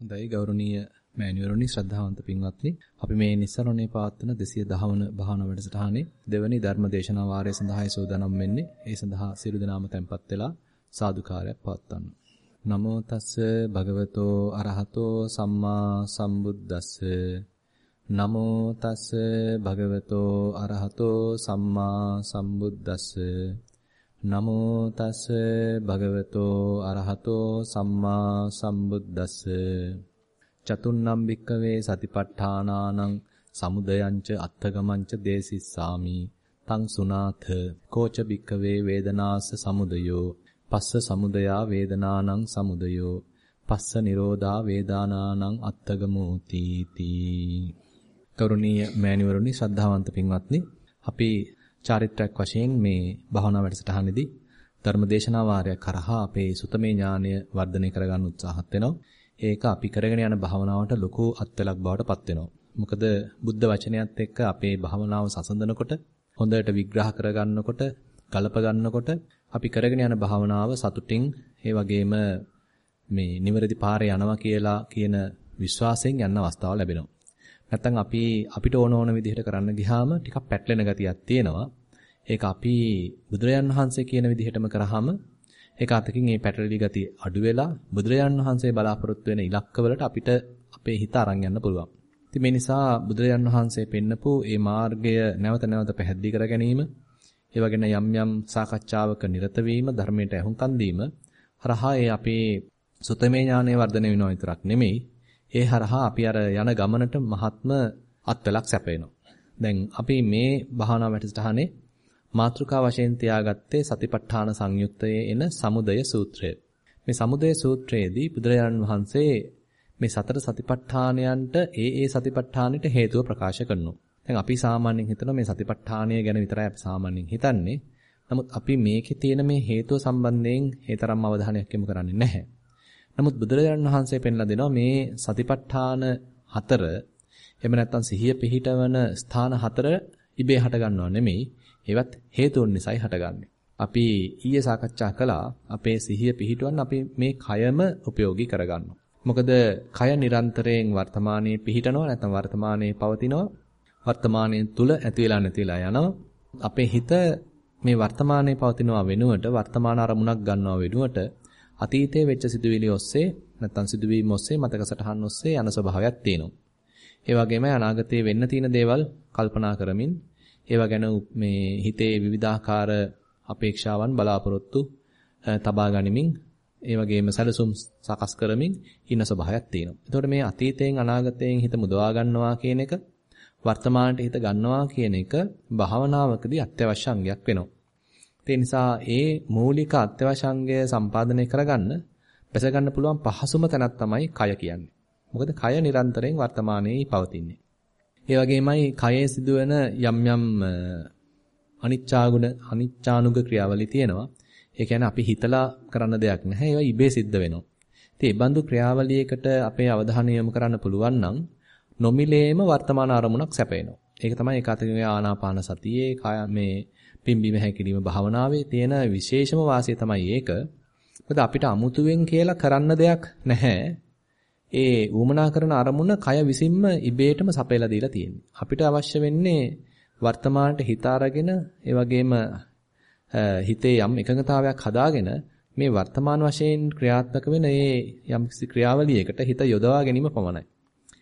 හොඳයි ගෞරවනීය මෑණිවරුනි ශ්‍රද්ධාවන්ත පින්වත්නි. අපි මේ නිස්සරණේ පවත්වන 210 වන භාවනා වැඩසටහනේ දෙවැනි ධර්ම දේශනා වාරය සඳහායි සූදානම් වෙන්නේ. ඒ සඳහා සියලු දෙනාම tempත් වෙලා සාදුකාරයක් පවත්වන්න. නමෝ තස්ස භගවතෝ අරහතෝ සම්මා සම්බුද්දස්ස. නමෝ තස්ස භගවතෝ අරහතෝ සම්මා සම්බුද්දස්ස. නමෝ තස්ස භගවතෝ අරහතෝ සම්මා සම්බුද්දස්ස. චතුන්නම් භික්කවේ සතිපට්ඨානානං සමුදයංච අත්තගමංච දේසිස්සාමි. තං සුනාථ. කෝච භික්කවේ වේදනාස සමුදයෝ. පස්ස සමුදයා වේදනානං සමුදයෝ. පස්ස නිරෝධා වේදානානං අත්තගමෝති තී කරුණීය මෑණිවරුනි ශ්‍රද්ධාවන්ත පින්වත්නි අපි චාරිත්‍රාක් වශයෙන් මේ භාවනා වැඩසටහනේදී ධර්මදේශනා වාරයක් කරහා අපේ සුතමේ ඥානය වර්ධනය කරගන්න උත්සාහත් වෙනවා. ඒක අපි කරගෙන යන භාවනාවට ලොකු අත්වලක් බවට පත් වෙනවා. මොකද බුද්ධ වචනයත් එක්ක අපේ භාවනාව සසඳනකොට හොඳට විග්‍රහ කරගන්නකොට ගලප ගන්නකොට අපි කරගෙන යන භාවනාව සතුටින් ඒ වගේම මේ නිවැරදි පාරේ යනවා කියලා කියන විශ්වාසයෙන් යන්න අවස්ථාව ලැබෙනවා. නැත්තම් අපි අපිට ඕන ඕන විදිහට කරන්න ගියාම ටිකක් පැටලෙන ගතියක් තියෙනවා. ඒක අපි බුදුරජාන් වහන්සේ කියන විදිහටම කරාම ඒක අතකින් මේ පැටලෙලි ගතිය අඩු වෙලා බුදුරජාන් වහන්සේ බලාපොරොත්තු වෙන ඉලක්කවලට අපිට අපේ හිත අරන් යන්න පුළුවන්. ඉතින් මේ නිසා බුදුරජාන් වහන්සේ පෙන්නපු මේ මාර්ගය නැවත නැවත පැහැදිලි කර ගැනීම, ඒ වගේන යම් යම් සාකච්ඡාවක නිරත වීම, ධර්මයට ඇහුම්කන් දීම හරහා ඒ අපේ සුතමේ ඥානය වර්ධනය වෙනවා විතරක් නෙමෙයි ඒ හරහා අපි අර යන ගමනට මහත්ම අත්වලක් සැපේනවා. දැන් අපි මේ භාවනා වැඩසටහනේ මාතෘකා වශයෙන් තියාගත්තේ සතිපට්ඨාන සංයුත්තයේ එන සමුදය සූත්‍රය. මේ සමුදය සූත්‍රයේදී බුදුරජාණන් වහන්සේ මේ සතර සතිපට්ඨානයන්ට ඒ ඒ සතිපට්ඨානෙට හේතුව ප්‍රකාශ කරනවා. දැන් අපි සාමාන්‍යයෙන් හිතනවා මේ සතිපට්ඨානය ගැන විතරයි අපි සාමාන්‍යයෙන් හිතන්නේ. නමුත් අපි මේකේ තියෙන මේ හේතුව සම්බන්ධයෙන් ඒ තරම් අවධානයක් යොමු කරන්නේ නැහැ. නමුත් බුදුරජාණන් වහන්සේ පෙන්ලා දෙනවා මේ සතිපට්ඨාන හතර එහෙම නැත්නම් සිහිය පිහිටවන ස්ථාන හතර ඉබේ හට ගන්නව නෙමෙයි ඒවත් හේතුන් නිසායි හටගන්නේ. අපි ඊයේ සාකච්ඡා කළා අපේ සිහිය පිහිටවන්න අපි මේ කයම ප්‍රයෝගී කරගන්නවා. මොකද කය නිරන්තරයෙන් වර්තමානයේ පිහිටනවා නැත්නම් වර්තමානයේ පවතිනවා. වර්තමානයේ තුල ඇති වෙලා නැති වෙලා යනවා. අපේ හිත මේ වර්තමානයේ පවතිනවා වෙනුවට වර්තමාන අරමුණක් ගන්නවා වෙනුවට අතීතයේ වෙච්ච සිදුවිලි ඔස්සේ නැත්නම් සිදුවීම් ඔස්සේ මතක සටහන් ඔස්සේ යන ස්වභාවයක් තියෙනවා. ඒ වගේම අනාගතයේ වෙන්න තියෙන දේවල් කල්පනා කරමින් ඒවා ගැන මේ හිතේ විවිධාකාර අපේක්ෂාවන් බලාපොරොත්තු තබා ගනිමින් ඒ වගේම සැලසුම් සකස් කරමින් ඉන්න ස්වභාවයක් තියෙනවා. එතකොට මේ අතීතයෙන් අනාගතයෙන් හිත මුදවා ගන්නවා කියන එක වර්තමානට හිත ගන්නවා කියන එක භාවනාවකදී අත්‍යවශ්‍ය අංගයක් වෙනවා. ඒ නිසා ඒ මූලික අත්‍යවශ්‍ය අංගය සම්පාදනය කරගන්න බැස ගන්න පුළුවන් පහසුම තැනක් තමයි කය කියන්නේ. මොකද කය නිරන්තරයෙන් වර්තමානයේ පවතින්නේ. ඒ වගේමයි කයේ සිදුවෙන යම් යම් අනිච්චාගුණ අනිච්චානුග ක්‍රියාවලි තියෙනවා. ඒ කියන්නේ අපි හිතලා කරන්න දෙයක් නැහැ. ඒවා ඉබේ සිද්ධ වෙනවා. ඉතින් මේ බඳු ක්‍රියාවලියකට අපේ අවධානය යොමු කරන්න පුළුවන් නම් නොමිලේම වර්තමාන අරමුණක් සැපේනවා. ඒක තමයි ඒකාතකින් ආනාපාන සතියේ මේ පිම්බීම හැකිලිම භාවනාවේ තියෙන විශේෂම වාසිය තමයි ඒක. මොකද අපිට අමුතුවෙන් කියලා කරන්න දෙයක් නැහැ. ඒ වුමනා කරන අරමුණ කය විසින්ම ඉබේටම සපයලා දීලා තියෙන්නේ. අපිට අවශ්‍ය වෙන්නේ වර්තමානට හිත අරගෙන ඒ වගේම හිතේ යම් එකඟතාවයක් හදාගෙන මේ වර්තමාන වශයෙන් ක්‍රියාත්මක වෙන ඒ යම් ක්‍රියාවලියකට හිත යොදවා ගැනීම පමණයි.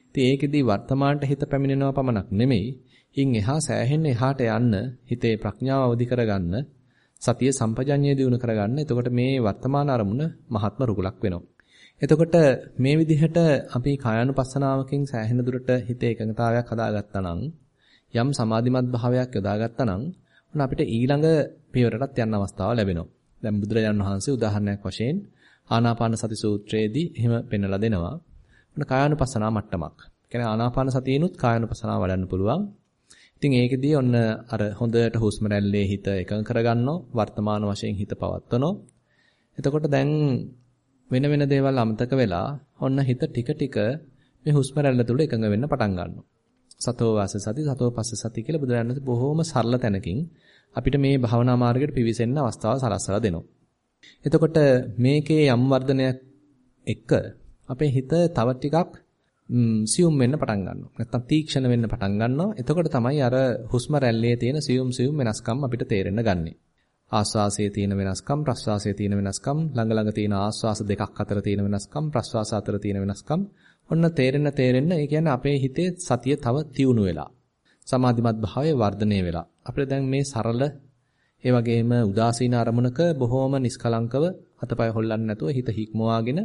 ඉතින් ඒකෙදි වර්තමානට හිත පැමිණෙනවා පමණක් නෙමෙයි ඉන් එහා සෑහෙන්න එහාට යන්න හිතේ ප්‍රඥාව අවදි කරගන්න සතිය සම්පජඤ්ඤය දිනු කරගන්න. එතකොට මේ වර්තමාන අරමුණ මහත්ම රුකුලක් වෙනවා. එතකොට මේ විදිහට අපි කායानुපස්සනාවකින් සෑහෙන දුරට හිතේ එකඟතාවයක් හදාගත්තා නම් යම් සමාධිමත් භාවයක් යොදාගත්තා නම් උන අපිට ඊළඟ පියවරටත් යන්න අවස්ථාව ලැබෙනවා. දැන් බුදුරජාණන් වහන්සේ උදාහරණයක් වශයෙන් ආනාපාන සති සූත්‍රයේදී එහෙම පෙන්වලා දෙනවා. උන කායानुපස්සනා මට්ටමක්. කියන්නේ ආනාපාන සතියිනුත් කායानुපස්සනා වඩන්න පුළුවන්. ඉතින් ඒකෙදී ඔන්න අර හොඳට හුස්ම රැල්ලේ හිත එකඟ කරගන්නෝ වර්තමාන වශයෙන් හිත පවත්වනෝ. එතකොට දැන් වෙන වෙන දේවල් අමතක වෙලා ඔන්න හිත ටික ටික මේ හුස්ම රැල්ල තුල එකඟ වෙන්න පටන් ගන්නවා. සතෝ වාස සති සතෝ පස්ස සති කියලා බුදුරජාණන් බොහෝම සරල තැනකින් අපිට මේ භාවනා මාර්ගයට පිවිසෙන්න අවස්ථාව සලස්සලා දෙනවා. එතකොට මේකේ යම් වර්ධනයක් එක්ක අපේ හිත තව ටිකක් සියුම් වෙන්න පටන් ගන්නවා. නැත්තම් තීක්ෂණ වෙන්න පටන් ගන්නවා. එතකොට තමයි අර හුස්ම රැල්ලේ තියෙන සියුම් සියුම් වෙනස්කම් අපිට තේරෙන්න ගන්නේ. ආස්වාසයේ තියෙන වෙනස්කම්, ප්‍රස්වාසයේ තියෙන වෙනස්කම්, ළඟ ළඟ තියෙන ආස්වාස දෙකක් අතර තියෙන වෙනස්කම්, ප්‍රස්වාස අතර තියෙන වෙනස්කම් ඔන්න තේරෙන්න තේරෙන්න ඒ කියන්නේ අපේ හිතේ සතිය තව තියුණු වෙලා. සමාධිමත් භාවය වර්ධනය වෙලා. අපිට දැන් මේ සරල ඒ වගේම උදාසීන අරමුණක බොහොම නිස්කලංකව අතපය හොල්ලන්නේ නැතුව හිත හික්මවාගෙන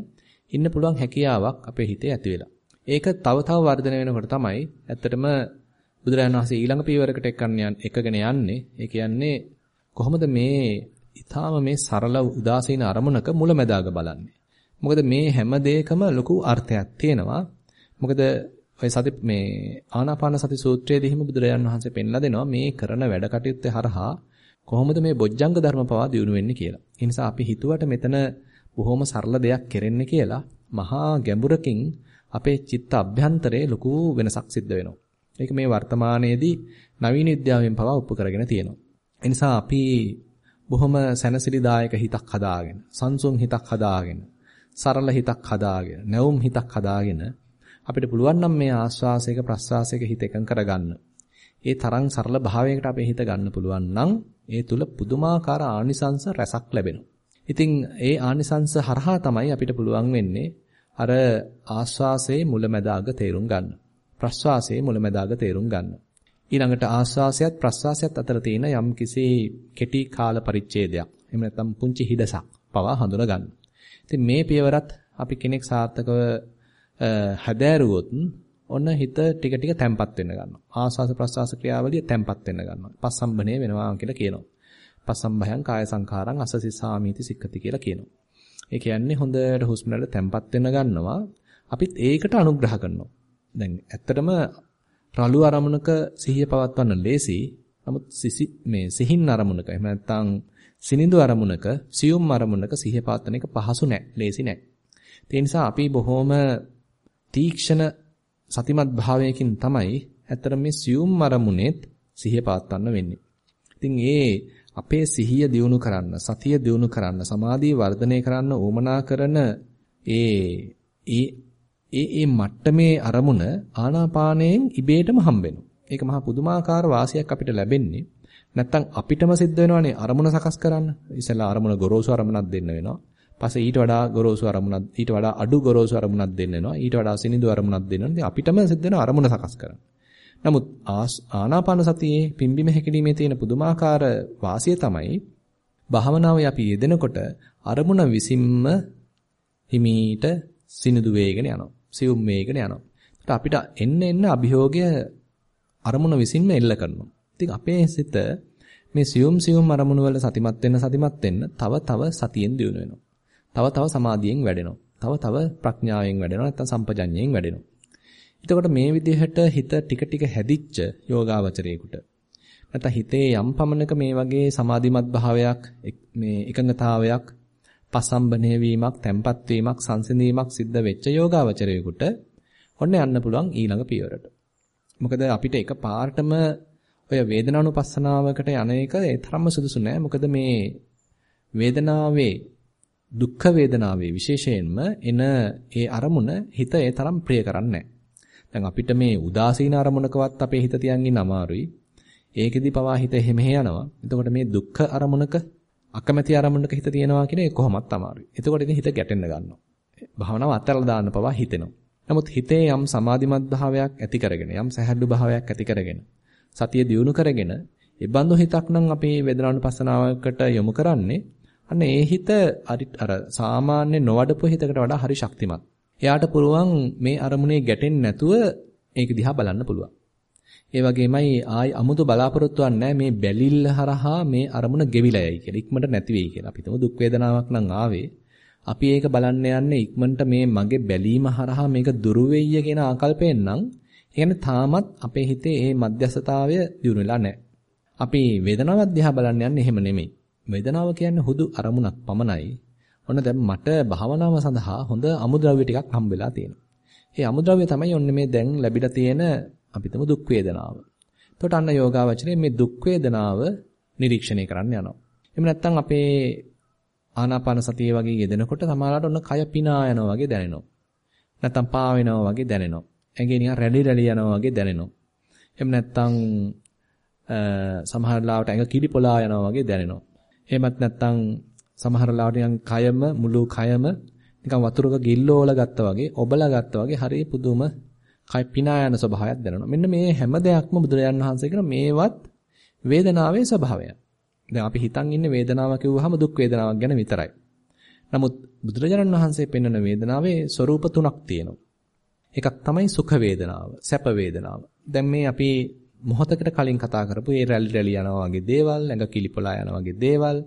ඉන්න පුළුවන් හැකියාවක් අපේ හිතේ ඇති වෙලා. ඒක තව තව වර්ධනය වෙනකොට තමයි ඇත්තටම බුදුරජාණන් වහන්සේ ඊළඟ පීවරකට එකගෙන යන්නේ. ඒ කියන්නේ කොහොමද මේ ඊටාම මේ සරල උදාසීන අරමුණක මුලැමැදාග බලන්නේ. මොකද මේ හැම දෙයකම ලොකු අර්ථයක් තියෙනවා. මොකද ඔය සති මේ ආනාපාන සති සූත්‍රයේදීම බුදුරජාණන් වහන්සේ පෙන්ලා දෙනවා මේ කරන වැඩ කටයුත්ත හරහා කොහොමද මේ බොජ්ජංග ධර්ම පවා දියුණු වෙන්නේ කියලා. ඒ නිසා අපි හිතුවට මෙතන බොහොම සරල දෙයක් කෙරෙන්නේ කියලා මහා ගැඹුරකින් අපේ චිත්ත අභ්‍යන්තරයේ ලොකු වෙනසක් සිද්ධ වෙනවා. ඒක මේ වර්තමානයේදී නවීන විද්‍යාවෙන් පවා ඔප්පු කරගෙන තියෙනවා. ඒ නිසා අපි බොහොම සැනසිලිදායක හිතක් හදාගෙන, සංසුන් හිතක් හදාගෙන, සරල හිතක් හදාගෙන, නැවුම් හිතක් හදාගෙන අපිට පුළුවන් නම් මේ ආස්වාසයක ප්‍රස්වාසයක හිත එකඟ කරගන්න. ඒ තරම් සරල භාවයකට අපේ හිත ගන්න පුළුවන් නම් ඒ තුල පුදුමාකාර ආනිසංස රැසක් ලැබෙනවා. ඉතින් ඒ ආනිසංස හරහා තමයි අපිට පුළුවන් වෙන්නේ අර ආස්වාසයේ මුලැමැදාග තේරුම් ගන්න. ප්‍රස්වාසයේ මුලැමැදාග තේරුම් ගන්න. ඊළඟට ආස්වාසයත් ප්‍රස්වාසයත් අතර තියෙන යම් කිසි කෙටි කාල පරිච්ඡේදයක්. එහෙම නැත්නම් පුංචි හිඩසක් පවා හඳුනා ගන්න. ඉතින් මේ පියවරත් අපි කෙනෙක් සාර්ථකව හැදෑරුවොත් ඔන්න හිත ටික ටික තැම්පත් වෙන්න ගන්නවා. ආස්වාස ප්‍රස්වාස ක්‍රියාවලිය තැම්පත් වෙන්න ගන්නවා. පස්සම්බනේ වෙනවා කියලා කියනවා. පස්සම්භයං කාය සංඛාරං අසසිසාමීති සික්ඛති කියලා කියනවා. ඒ කියන්නේ හොඳට හුස්ම රැල්ල තැම්පත් වෙන්න ගන්නවා. අපිත් ඒකට අනුග්‍රහ කරනවා. දැන් ඇත්තටම රළු අරමුණක සිහිය පවත්වන්න ලේසි. නමුත් සිසි මේ සිහින් අරමුණක එහෙම නැත්නම් සිනිඳු අරමුණක සියුම් අරමුණක සිහිය පවත්වන එක පහසු නෑ. ලේසි නෑ. ඒ නිසා අපි බොහොම තීක්ෂණ සතිමත් භාවයකින් තමයි ඇත්තට මේ සියුම් අරමුණෙත් සිහිය පවත්වන්න වෙන්නේ. ඉතින් ඒ අපේ සිහිය දියුණු කරන්න, සතිය දියුණු කරන්න, සමාධිය වර්ධනය කරන්න ඕමනා කරන ඒ ඒ ඒ ඒ මට්ටමේ අරමුණ ආනාපානයෙන් ඉබේටම හම්බෙනවා. ඒක මහා පුදුමාකාර වාසියක් අපිට ලැබෙන්නේ. නැත්තම් අපිටම සිද්ධ වෙනවනේ අරමුණ සකස් කරන්න. ඉතලා අරමුණ ගොරෝසු අරමුණක් දෙන්න වෙනවා. පස්සේ ඊට වඩා ගොරෝසු අරමුණක් ඊට වඩා අඩු ගොරෝසු අරමුණක් දෙන්න වෙනවා. ඊට වඩා සිනිඳු අරමුණක් දෙන්න වෙනවා. අපිටම සිද්ධ වෙන අරමුණ සකස් කරන්න. නමුත් ආනාපාන සතියේ පිම්බිම හැකිලිමේ තියෙන පුදුමාකාර වාසිය තමයි භාවනාවේ අපි යෙදෙනකොට අරමුණ විසින්ම හිමීට සිනිඳු වේගෙන යනවා. සියුම් වේගෙන යනවා. අපිට එන්න එන්න අභියෝගය අරමුණ විසින්ම එල්ල කරනවා. ඉතින් අපේ සිත මේ සියුම් සියුම් අරමුණු වල සතිමත් වෙන්න සතිමත් වෙන්න තව තව සතියෙන් දියුණු වෙනවා. තව තව සමාධියෙන් වැඩෙනවා. තව තව ප්‍රඥාවෙන් වැඩෙනවා නැත්නම් සම්පජඤ්ඤයෙන් වැඩෙනවා. එතකොට මේ විදිහට හිත ටික ටික හැදිච්ච යෝගාවචරයේකට නැත්නම් හිතේ යම් පමණක මේ වගේ සමාධිමත් භාවයක් මේ එකඟතාවයක් පසම්බනේ වීමක්, තැම්පත් වීමක්, සංසිඳීමක් සිද්ධ වෙච්ච යෝගාවචරයේකට ඔන්න යන්න පුළුවන් ඊළඟ පියවරට. මොකද අපිට එක පාර්ටම ඔය වේදනානුපස්සනාවකට යන එක ඒ තරම්ම සුදුසු නෑ. මොකද මේ වේදනාවේ දුක්ඛ වේදනාවේ විශේෂයෙන්ම එන ඒ අරමුණ හිත ඒ තරම් ප්‍රිය කරන්නේ දැන් අපිට මේ උදාසීන අරමුණකවත් අපේ හිත තියන් ඉන්න අමාරුයි. ඒකෙදි පවා හිත එහෙම යනවා. එතකොට මේ දුක්ඛ අරමුණක අකමැති අරමුණක හිත තියනවා කියන එක කොහොමත් අමාරුයි. එතකොට ඉතින් හිත ගැටෙන්න ගන්නවා. භාවනාව අත්හැරලා දාන්න පවා හිතෙනවා. නමුත් හිතේ යම් සමාධිමත් භාවයක් ඇති කරගෙන යම් සැහැල්ලු භාවයක් ඇති කරගෙන සතිය දියුණු කරගෙන ඒ බඳු හිතක් නම් අපේ වේදනානුපස්සනාවකට යොමු කරන්නේ අන්න ඒ හිත අර සාමාන්‍ය නොවඩපු හිතකට වඩා හරි ශක්තිමත්. එයාට පුළුවන් මේ අරමුණේ ගැටෙන්නේ නැතුව ඒක දිහා බලන්න පුළුවන්. ඒ වගේමයි ආයි අමුතු බලාපොරොත්තුවක් නැහැ මේ බැලිල්ල හරහා මේ අරමුණ ගෙවිලා යයි කියලා. ඉක්මනට නැති වෙයි කියලා. අපි හිතමු දුක් වේදනාවක් නම් ආවේ. අපි ඒක බලන්න යන්නේ ඉක්මනට මේ මගේ බැලීම හරහා මේක දුරු වෙయ్య කියන ආකල්පයෙන් නම් කියන්නේ තාමත් අපේ හිතේ මේ මධ්‍යස්ථතාවය දිනු වෙලා නැහැ. අපි වේදනාවක් දිහා බලන්න යන්නේ එහෙම නෙමෙයි. වේදනාව කියන්නේ හුදු අරමුණක් පමණයි. ඔන්න දැන් මට භාවනාව සඳහා හොඳ අමුද්‍රව්‍ය ටිකක් හම්බෙලා තියෙනවා. ඒ අමුද්‍රව්‍ය තමයි ඔන්න මේ දැන් ලැබිලා තියෙන අපිටම දුක් වේදනාව. එතකොට අන්න යෝගාවචරයේ මේ දුක් වේදනාව නිරීක්ෂණය කරන්න යනවා. එහෙම නැත්නම් අපේ ආනාපාන සතිය වගේ යෙදෙනකොට සමහරවිට ඔන්න කය පිනා යනවා වගේ දැනෙනවා. නැත්තම් පා වෙනවා වගේ දැනෙනවා. ඇඟේ නිකන් රැලි රැලි යනවා වගේ දැනෙනවා. එහෙම නැත්තම් සමහර ලාවට ඇඟ කිලිපොලා යනවා වගේ දැනෙනවා. එහෙමත් නැත්තම් සමහර ලාවට නිකන් කයම මුළු කයම නිකන් වතුරක ගිල්ලෝල ගත්තා වගේ ඔබලා ගත්තා වගේ හරිය පුදුම කය පිනා යන ස්වභාවයක් දැනෙනවා. මෙන්න මේ හැම දෙයක්ම බුදුරජාන් වහන්සේ කියන මේවත් වේදනාවේ ස්වභාවය. දැන් අපි හිතන් ඉන්නේ වේදනාව කිව්වහම දුක් වේදනාවක් ගැන විතරයි. නමුත් බුදුරජාණන් වහන්සේ පෙන්වන වේදනාවේ ස්වરૂප තුනක් තියෙනවා. එකක් තමයි සුඛ වේදනාව, සැප වේදනාව. දැන් මේ අපි මොහොතකට කලින් කතා කරපු ඒ රැලි රැලි යනවා වගේ දේවල්, ඇඟ කිලිපොලා යනවා වගේ දේවල්,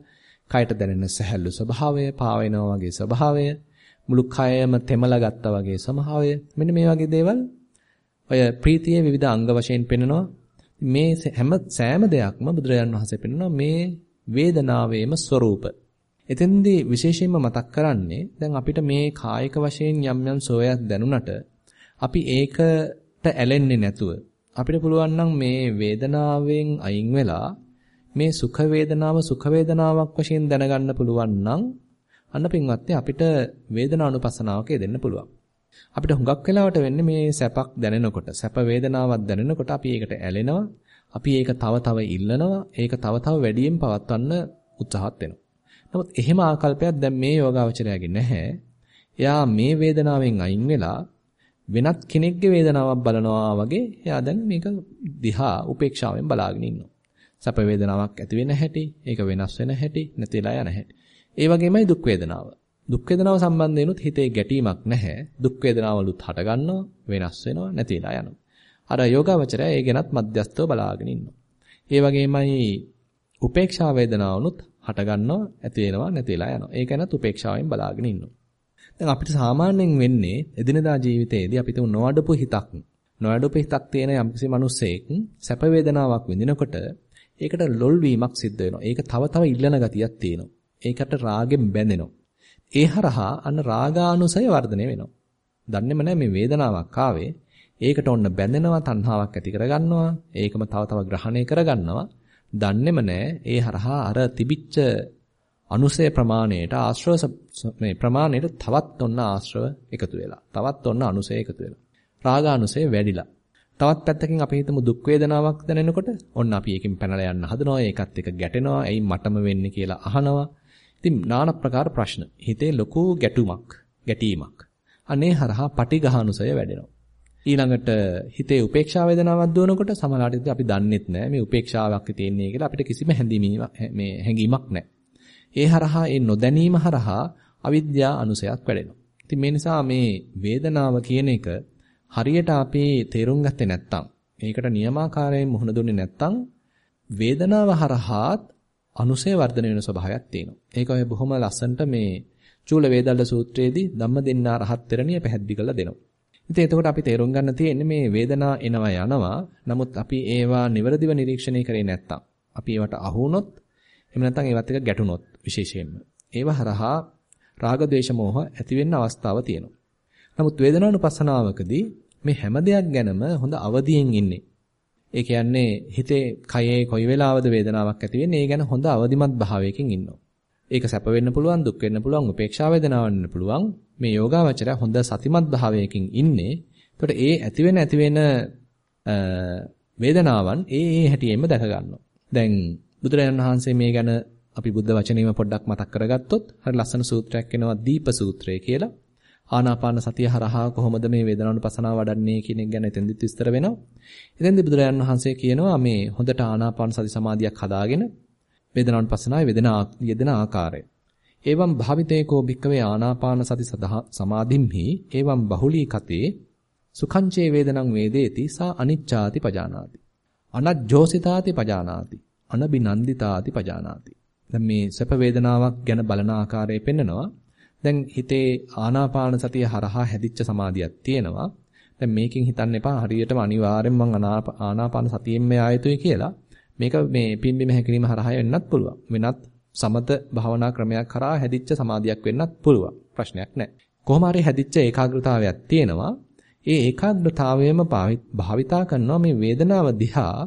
කයට දැනෙන සැහැල්ලු ස්වභාවය, පාවෙනවා වගේ ස්වභාවය, මුළු කයම තෙමලා ගත්තා වගේ ස්වභාවය. මෙන්න මේ වගේ දේවල් ඔය ප්‍රීතියේ විවිධ අංග වශයෙන් පෙන්වනවා. මේ හැම සෑම දෙයක්ම බුදුරජාණන් වහන්සේ පෙන්වනවා මේ වේදනාවේම ස්වરૂප. එතෙන්දී විශේෂයෙන්ම මතක් කරන්නේ දැන් අපිට මේ කායික වශයෙන් යම් යම් සෝයක් දැනුණට අපි ඒකට ඇලෙන්නේ නැතුව අපිට පුළුවන් නම් මේ වේදනාවෙන් අයින් වෙලා මේ සුඛ වේදනාව සුඛ වේදනාවක් වශයෙන් දැනගන්න පුළුවන් නම් අන්න පින්වත්නි අපිට වේදනානුපස්සනාවක යෙදෙන්න පුළුවන්. අපිට හුඟක් වෙලාවට වෙන්නේ මේ සැපක් දැනෙනකොට සැප වේදනාවක් දැනෙනකොට අපි ඒකට ඇලෙනවා. අපි ඒක තව තව ඉල්ලනවා. ඒක තව තව වැඩියෙන් පවත්වන්න උත්සාහත් වෙනවා. නමුත් එහෙම ආකල්පයක් දැන් මේ යෝගාවචරයගේ නැහැ. එයා මේ වේදනාවෙන් අයින් වෙලා වෙනත් කෙනෙක්ගේ වේදනාවක් බලනවා වගේ එයා දැන් මේක දිහා උපේක්ෂාවෙන් බලාගෙන ඉන්නවා. සැප වේදනාවක් ඇති වෙන හැටි, ඒක වෙනස් වෙන හැටි, නැතිලා යන හැටි. ඒ වගේමයි දුක් වේදනාව. දුක් වේදනාව සම්බන්ධයෙන්ුත් හිතේ ගැටීමක් නැහැ. දුක් වේදනාවලුත් හට ගන්නවා, වෙනස් වෙනවා, නැතිලා යනවා. අර යෝගාවචරය ඒ ගැනත් මධ්‍යස්තව බලාගෙන ඉන්නවා. ඒ වගේමයි උපේක්ෂා වේදනාවනුත් හට ගන්නවා, ඇති වෙනවා, නැතිලා යනවා. ඒක ගැනත් උපේක්ෂාවෙන් බලාගෙන ඉන්නවා. දැන් අපිට සාමාන්‍යයෙන් වෙන්නේ එදිනදා ජීවිතයේදී අපිට නොඅඩපු හිතක් නොඅඩපු හිතක් තියෙන යම්කිසි මිනිස්සෙක් සැප වේදනාවක් විඳිනකොට ඒකට ලොල් වීමක් සිද්ධ වෙනවා. ඒක තව තව ඉල්ලන ගතියක් තියෙනවා. ඒකට රාගෙන් බැඳෙනවා. ඒ හරහා අන්න රාගානුසය වර්ධනය වෙනවා. දන්නේම නැහැ මේ වේදනාවක් ආවේ. ඒකට ඔන්න බැඳෙනවා තණ්හාවක් ඇති කරගන්නවා. ඒකම තව තව ග්‍රහණය කරගන්නවා. දන්නේම නැහැ ඒ හරහා අර තිබිච්ච අනුසය ප්‍රමාණයට ආශ්‍රව මේ ප්‍රමාණයට තවත් ඔන්න ආශ්‍රව එකතු වෙලා. තවත් ඔන්න අනුසය එකතු වෙලා. රාගානුසය වැඩිලා. තවත් පැත්තකින් අපි හිතමු දුක් වේදනාවක් දැනෙනකොට ඔන්න අපි එකකින් පැනලා යන්න හදනවා. ඒකත් එක ගැටෙනවා. එයි මටම වෙන්නේ කියලා අහනවා. ඉතින් নানা ප්‍රකාර ප්‍රශ්න. හිතේ ලොකු ගැටුමක්, ගැටීමක්. අනේ හරහා පටිඝානුසය වැඩෙනවා. ඊළඟට හිතේ උපේක්ෂා වේදනාවක් දුවනකොට සමහරවිට අපි දන්නෙත් නැහැ මේ උපේක්ෂාවක් තියෙන්නේ කියලා අපිට කිසිම හැඳීමීමක් මේ හැඟීමක් නැහැ. ඒ හරහා ඒ නොදැනීම හරහා අවිද්‍යා අනුසයක් වැඩෙනවා. ඉතින් මේ නිසා මේ වේදනාව කියන එක හරියට අපි තේරුම් ගත්තේ නැත්නම් මේකට නියමාකාරයෙන් මුහුණ දුන්නේ නැත්නම් වේදනාව හරහාත් අනුසය වර්ධනය වෙන ස්වභාවයක් තියෙනවා. ඒක ඔය බොහොම ලස්සනට මේ චූල වේදල්ල සූත්‍රයේදී ධම්මදින්නා රහත් තෙරණිය පැහැදිලි කරලා දෙනවා. ඉතින් එතකොට අපි තේරුම් ගන්න තියෙන්නේ මේ වේදනා එනවා යනවා. නමුත් අපි ඒවා නිවැරදිව නිරීක්ෂණය කරේ නැත්තම් අපි ඒවට අහු වුණොත් එහෙම නැත්නම් ඒවත් එක ගැටුනොත් විශේෂයෙන්ම ඒව හරහා රාග ద్వේෂ මෝහ ඇති වෙන්න අවස්ථාව තියෙනවා. නමුත් වේදනානුපස්සනාවකදී මේ හැම දෙයක් ගැනම හොඳ අවදියෙන් ඉන්නේ. ඒ කියන්නේ හිතේ කයේ කොයි වෙලාවද වේදනාවක් ඇති වෙන්නේ ඒ ගැන හොඳ අවදිමත් භාවයකින් ඉන්නවා. ඒක සැප වෙන්න පුළුවන් දුක් වෙන්න පුළුවන් උපේක්ෂා වේදනාවක් වෙන්න පුළුවන් මේ යෝගාවචරය හොඳ සතිමත් භාවයකින් ඉන්නේ. එතකොට ඒ ඇති වෙන ඇති වෙන වේදනාවන් ඒ ඒ හැටියෙම දැක ගන්නවා. දැන් බුදුරජාණන් වහන්සේ මේ ගැන අපි බුද්ධ වචනේම පොඩ්ඩක් මතක් කරගත්තොත් හරි ලස්සන සූත්‍රයක් වෙනවා දීප සූත්‍රය කියලා. ආනාපාන සතිය හරහා කොහොමද මේ වේදනානුපසනාව වඩන්නේ කියන එක ගැන එතෙන්දිත් විස්තර වෙනවා. එතෙන්දි බුදුරජාණන් වහන්සේ කියනවා මේ හොඳට ආනාපාන සති සමාධියක් හදාගෙන වේදනානුපසනාවේ වේදනා යෙදෙන ආකාරය. එවම් භාවිතේකෝ භික්කවේ ආනාපාන සති සමාධිම්හි එවම් බහුලී කතේ සුඛංචේ වේදනං වේදේති සා අනිච්ඡාති පජානාති. අනජ්ජෝසිතාති පජානාති. අනබිනන්දිතාති පජානාති. දැන් මේ සැප වේදනාවක් ගැන බලන ආකාරය පෙන්නනවා. දැන් හිතේ ආනාපාන සතිය හරහා හැදිච්ච සමාධියක් තියෙනවා. දැන් මේකෙන් හිතන්න එපා හරියටම අනිවාර්යෙන් මං ආනාපාන සතියෙන්ම ආයතුයි කියලා. මේක මේ පිම්බිම හැකිරීම හරහා වෙන්නත් පුළුවන්. වෙනත් සමත භාවනා ක්‍රමයක් කරා හැදිච්ච සමාධියක් වෙන්නත් පුළුවන්. ප්‍රශ්නයක් නැහැ. කොහොම හරි හැදිච්ච ඒකාග්‍රතාවයක් තියෙනවා. ඒ ඒකාග්‍රතාවයම භාවිතා කරනවා මේ වේදනාව දිහා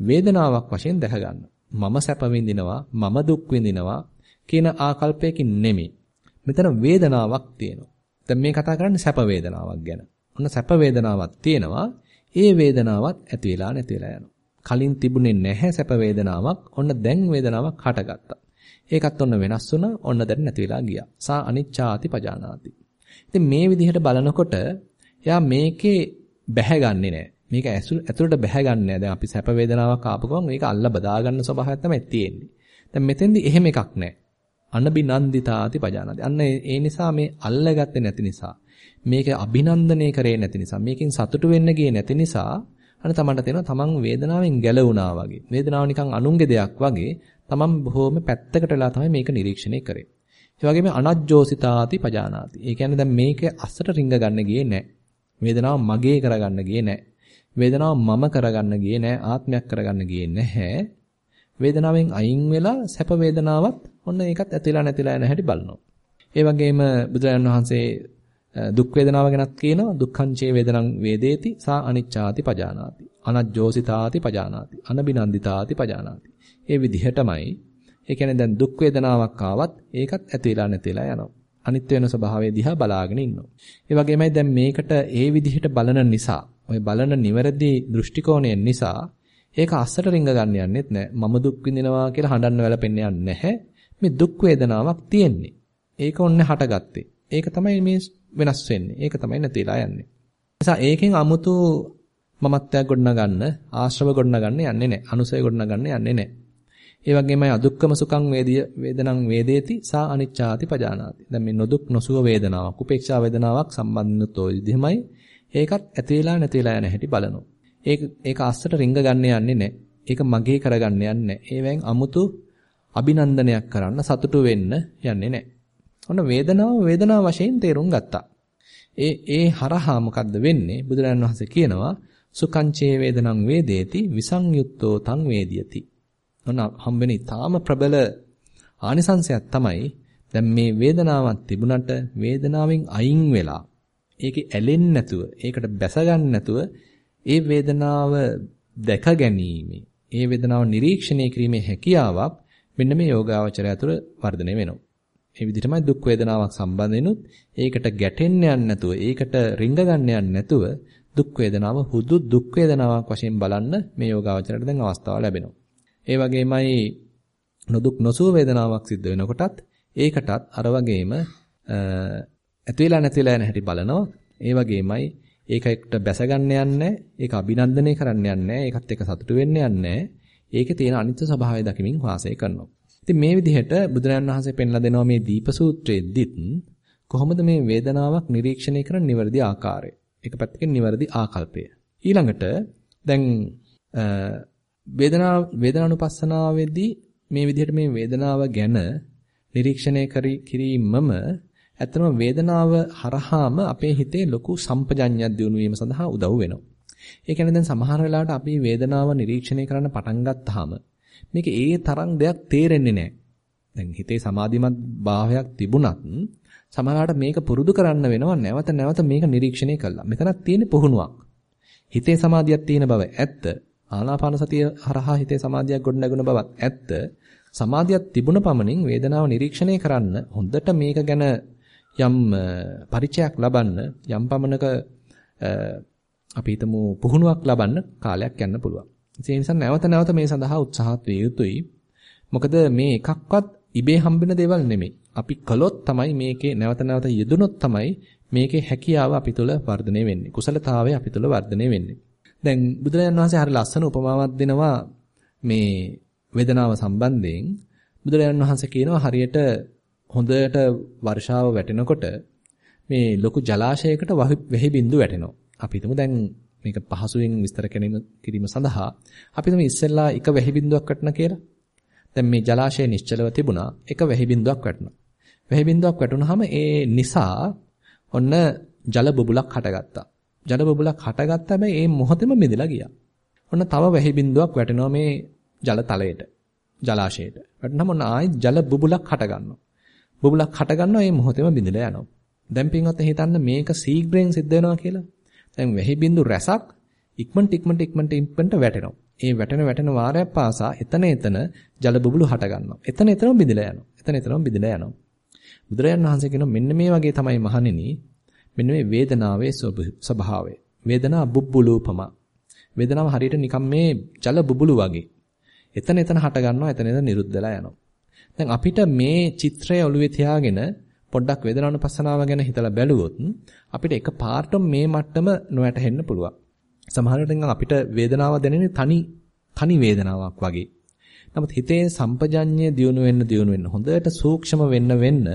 වේදනාවක් වශයෙන් දැක ගන්න. මම සැප විඳිනවා, මම දුක් විඳිනවා කියන ආකල්පයකින් නෙමෙයි. මෙතන වේදනාවක් තියෙනවා. දැන් මේ කතා කරන්නේ සැප වේදනාවක් ගැන. ඔන්න සැප වේදනාවක් තියෙනවා. ඒ වේදනාවත් ඇති වෙලා නැති වෙලා යනවා. කලින් තිබුණේ නැහැ සැප වේදනාවක්. ඔන්න දැන් වේදනාවක් හටගත්තා. ඒකත් ඔන්න වෙනස් වුණා. ඔන්න දැන් නැති වෙලා ගියා. සා අනිච්ඡාති පජානාති. ඉතින් මේ විදිහට බලනකොට එයා මේකේ බැහැගන්නේ නැහැ. මේක ඇතුළට බැහැගන්නේ නැහැ. දැන් අපි සැප වේදනාවක් ආපු ගමන් මේක අල්ල බදා ගන්න ස්වභාවයක් තමයි තියෙන්නේ. දැන් මෙතෙන්දි එහෙම එකක් නැහැ. අනබිනන්දිතාති පජානාති. අන්න ඒ නිසා මේ අල්ලගත්තේ නැති නිසා මේක අභිනන්දනය කරේ නැති නිසා මේකෙන් සතුටු වෙන්න ගියේ නැති නිසා අන්න තමන්ට තේරෙනවා තමන් වේදනාවෙන් ගැලවුණා වගේ. වේදනාව නිකන් අනුන්ගේ දෙයක් වගේ තමන් බොහොම පැත්තකට වෙලා තමයි මේක නිරීක්ෂණය කරේ. ඒ වගේම අනජ්ජෝසිතාති පජානාති. ඒ කියන්නේ දැන් මේක අස්සට රිංග ගන්න ගියේ නැහැ. වේදනාව මගේ කරගන්න ගියේ නැහැ. වේදනාව මම කරගන්න ගියේ නැහැ. ආත්මයක් කරගන්න ගියේ නැහැ. වේදනාවෙන් අයින් වෙලා සැප වේදනාවත් ඔන්න ඒකත් ඇතිලා නැතිලා යන හැටි බලනවා. ඒ වගේම බුදුරජාණන් වහන්සේ දුක් වේදනාව ගැනත් කියනවා දුක්ඛංචේ වේදනං වේදේති සා අනිච්ඡාති පජානාති අනජ්ජෝසිතාති පජානාති අනබිනන්දිතාති පජානාති. ඒ විදිහටමයි ඒ කියන්නේ දැන් දුක් වේදනාවක් ආවත් ඒකත් ඇතිලා නැතිලා යනවා. අනිත්‍ය වෙන ස්වභාවය දිහා බලාගෙන ඉන්නවා. ඒ වගේමයි දැන් මේකට ඒ විදිහට බලන නිසා, ওই බලන නිවැරදි දෘෂ්ටි නිසා ඒක අස්සට රිංග ගන්න යන්නෙත් නැහැ. මම දුක් විඳිනවා කියලා හඬන්න වැළපෙන්න යන්නේ නැහැ. මේ දුක් වේදනාවක් තියෙන්නේ. ඒක ඔන්නේ හටගත්තේ. ඒක තමයි මේ වෙනස් වෙන්නේ. ඒක තමයි නැතිලා යන්නේ. නිසා ඒකෙන් 아무තු මමත්වයක් ගොඩනගන්න, ආශ්‍රව ගොඩනගන්න යන්නේ නැහැ. අනුසය ගොඩනගන්න යන්නේ නැහැ. ඒ වගේමයි අදුක්කම සුඛං වේදිය වේදනං වේදේති සා අනිච්ඡාති පජානාති. දැන් මේ නොදුක් නොසුව වේදනාවක්, උපේක්ෂා වේදනාවක් සම්බන්ධනොත් ඔය විදිහමයි ඒකත් ඇති වෙලා නැති වෙලා යන හැටි බලනවා. ඒක ඒක අස්සට රිංග ගන්න යන්නේ නැහැ. ඒක මගේ කරගන්න යන්නේ නැහැ. ඒවෙන් 아무තු අභිනන්දනයක් කරන්න සතුටු වෙන්න යන්නේ නැහැ. ඔන්න වේදනාව වේදනාව වශයෙන් තේරුම් ගත්තා. ඒ ඒ හරහා මොකද්ද වෙන්නේ? බුදුරජාණන් වහන්සේ කියනවා සුකංචේ වේදනං වේදේති විසංයුත්තෝ තං වේදියති. ඔන්න හම්බෙන ඊටාම ප්‍රබල ආනිසංශයක් තමයි දැන් මේ වේදනාවක් තිබුණට වේදනාවෙන් අයින් වෙලා ඒකේ ඇලෙන්නේ නැතුව ඒකට බැස නැතුව ඒ වේදනාව දැක ගැනීම ඒ වේදනාව නිරීක්ෂණය කිරීමේ හැකියාවක් මෙන්න මේ යෝගාවචරය තුළ වර්ධනය වෙනවා. ඒ විදිහටමයි දුක් වේදනාවක් සම්බන්ධෙනුත් ඒකට ගැටෙන්න යන්නේ නැතුව ඒකට රිංග ගන්න යන්නේ නැතුව දුක් වේදනාව හුදු දුක් වේදනාවක් වශයෙන් බලන්න මේ යෝගාවචරයට දැන් අවස්ථාව ලැබෙනවා. ඒ වගේමයි නොදුක් නොසුව වේදනාවක් සිද්ධ වෙනකොටත් ඒකටත් අර වගේම ඇති වෙලා නැති වෙලා යන හැටි බලනවා. ඒ වගේමයි ඒකට බැස ගන්න යන්නේ ඒක අභිනන්දනය කරන්න යන්නේ ඒකත් එක්ක සතුටු වෙන්න යන්නේ ඒකේ තියෙන අනිත්‍ය ස්වභාවය දකිමින් වාසය කරනවා. ඉතින් මේ විදිහට බුදුරජාණන් වහන්සේ පෙන්ලා දෙනවා මේ දීප සූත්‍රයේදීත් කොහොමද මේ වේදනාවක් නිරීක්ෂණය කරන නිවැරදි ආකාරය. එක පැත්තකින් නිවැරදි ආකල්පය. ඊළඟට දැන් වේදනා වේදනානුපස්සනාවේදී මේ විදිහට මේ වේදනාව ගැන නිරීක්ෂණය කිරීමම ඇත්තම වේදනාව හරහාම අපේ හිතේ ලොකු සම්පජඤ්ඤයක් දිනු වීම සඳහා උදව් වෙනවා. ඒ කියන්නේ දැන් සමහර වෙලාවට අපි වේදනාව නිරීක්ෂණය කරන්න පටන් ගත්තාම මේක ඒ තරම් දෙයක් තේරෙන්නේ නැහැ. දැන් හිතේ සමාධිමත් භාවයක් තිබුණත් සමහරවිට මේක පුරුදු කරන්න වෙනවා නැවත නැවත මේක නිරීක්ෂණය කළා. මෙතනක් තියෙන පුහුණුවක්. හිතේ සමාධියක් තියෙන බව ඇත්ත. ආනාපාන සතිය හරහා හිතේ සමාධියක් ගොඩනගන බවත් ඇත්ත. සමාධියක් තිබුණ පමණින් වේදනාව නිරීක්ෂණය කරන්න හොඳට මේක ගැන යම් පරිචයක් ලබන්න යම් පමණක අපි හිතමු පුහුණුවක් ලබන්න කාලයක් යන්න පුළුවන්. ඒ නිසා නැවත නැවත මේ සඳහා උත්සාහත් විය යුතුයි. මොකද මේ එකක්වත් ඉබේ හම්බෙන දේවල් නෙමෙයි. අපි කළොත් තමයි මේකේ නැවත නැවත යෙදුනොත් තමයි මේකේ හැකියාව අපි තුළ වර්ධනය වෙන්නේ. කුසලතාවය අපි තුළ වර්ධනය වෙන්නේ. දැන් බුදුරජාණන් වහන්සේ හරි ලස්සන උපමාවක් දෙනවා මේ වේදනාව සම්බන්ධයෙන්. බුදුරජාණන් වහන්සේ කියනවා හරියට හොඳට වර්ෂාව වැටෙනකොට මේ ලොකු ජලාශයකට වෙහි බින්දු වැටෙනවා. අපි හිතමු දැන් මේක පහසුවෙන් විස්තර කිරීම සඳහා අපි හිතමු ඉස්සෙල්ලා එක වෙහි බින්දුවක් වැටෙන කියලා. දැන් මේ ජලාශය නිශ්චලව තිබුණා. එක වෙහි බින්දුවක් වැටුණා. වෙහි බින්දුවක් වැටුනහම ඒ නිසා ඔන්න ජල බුබුලක් හටගත්තා. ජල බුබුලක් හටගත්ත හැබැයි ඒ මොහොතේම මිදලා ගියා. ඔන්න තව වෙහි බින්දුවක් වැටෙනවා මේ ජල තලයට. ජලාශයට. වැටුනම ඔන්න ආයි ජල බුබුලක් හටගන්නවා. බුබුලක් හට ගන්නවා මේ මොහොතේම බිඳලා යනවා. දැන් පින්වත් හිතන්න මේක සීග්‍රයෙන් සිද්ධ වෙනවා කියලා. දැන් වෙහි බින්දු රැසක් ඉක්මනට ඉක්මනට ඉක්මනට ඉක්මනට වැටෙනවා. ඒ වැටෙන වැටෙන වාරයක් පාසා එතන එතන ජල බුබුලු හට ගන්නවා. එතන එතනම බිඳලා යනවා. එතන එතනම බිඳලා යනවා. බුදුරජාණන් වහන්සේ කියනවා මෙන්න මේ වගේ තමයි මහණෙනි මෙන්න මේ වේදනාවේ ස්වභාවය. වේදනා බුබ්බුලූපම. වේදනාව හරියට නිකම් මේ ජල බුබුලු වගේ. එතන එතන හට ගන්නවා එතන එතන නිරුද්ධලා යනවා. දැන් අපිට මේ චිත්‍රය ඔළුවේ තියාගෙන පොඩ්ඩක් වේදනානුපස්සනාව ගැන හිතලා බැලුවොත් අපිට එක පාර්ටම මේ මට්ටම නොවැටහෙන්න පුළුවන්. සමහර විට අපිට වේදනාව දැනෙන්නේ තනි තනි වේදනාවක් වගේ. නමුත් හිතේ සම්පජඤ්ඤය දියුණු වෙන්න දියුණු වෙන්න හොඳට සූක්ෂම වෙන්න වෙන්න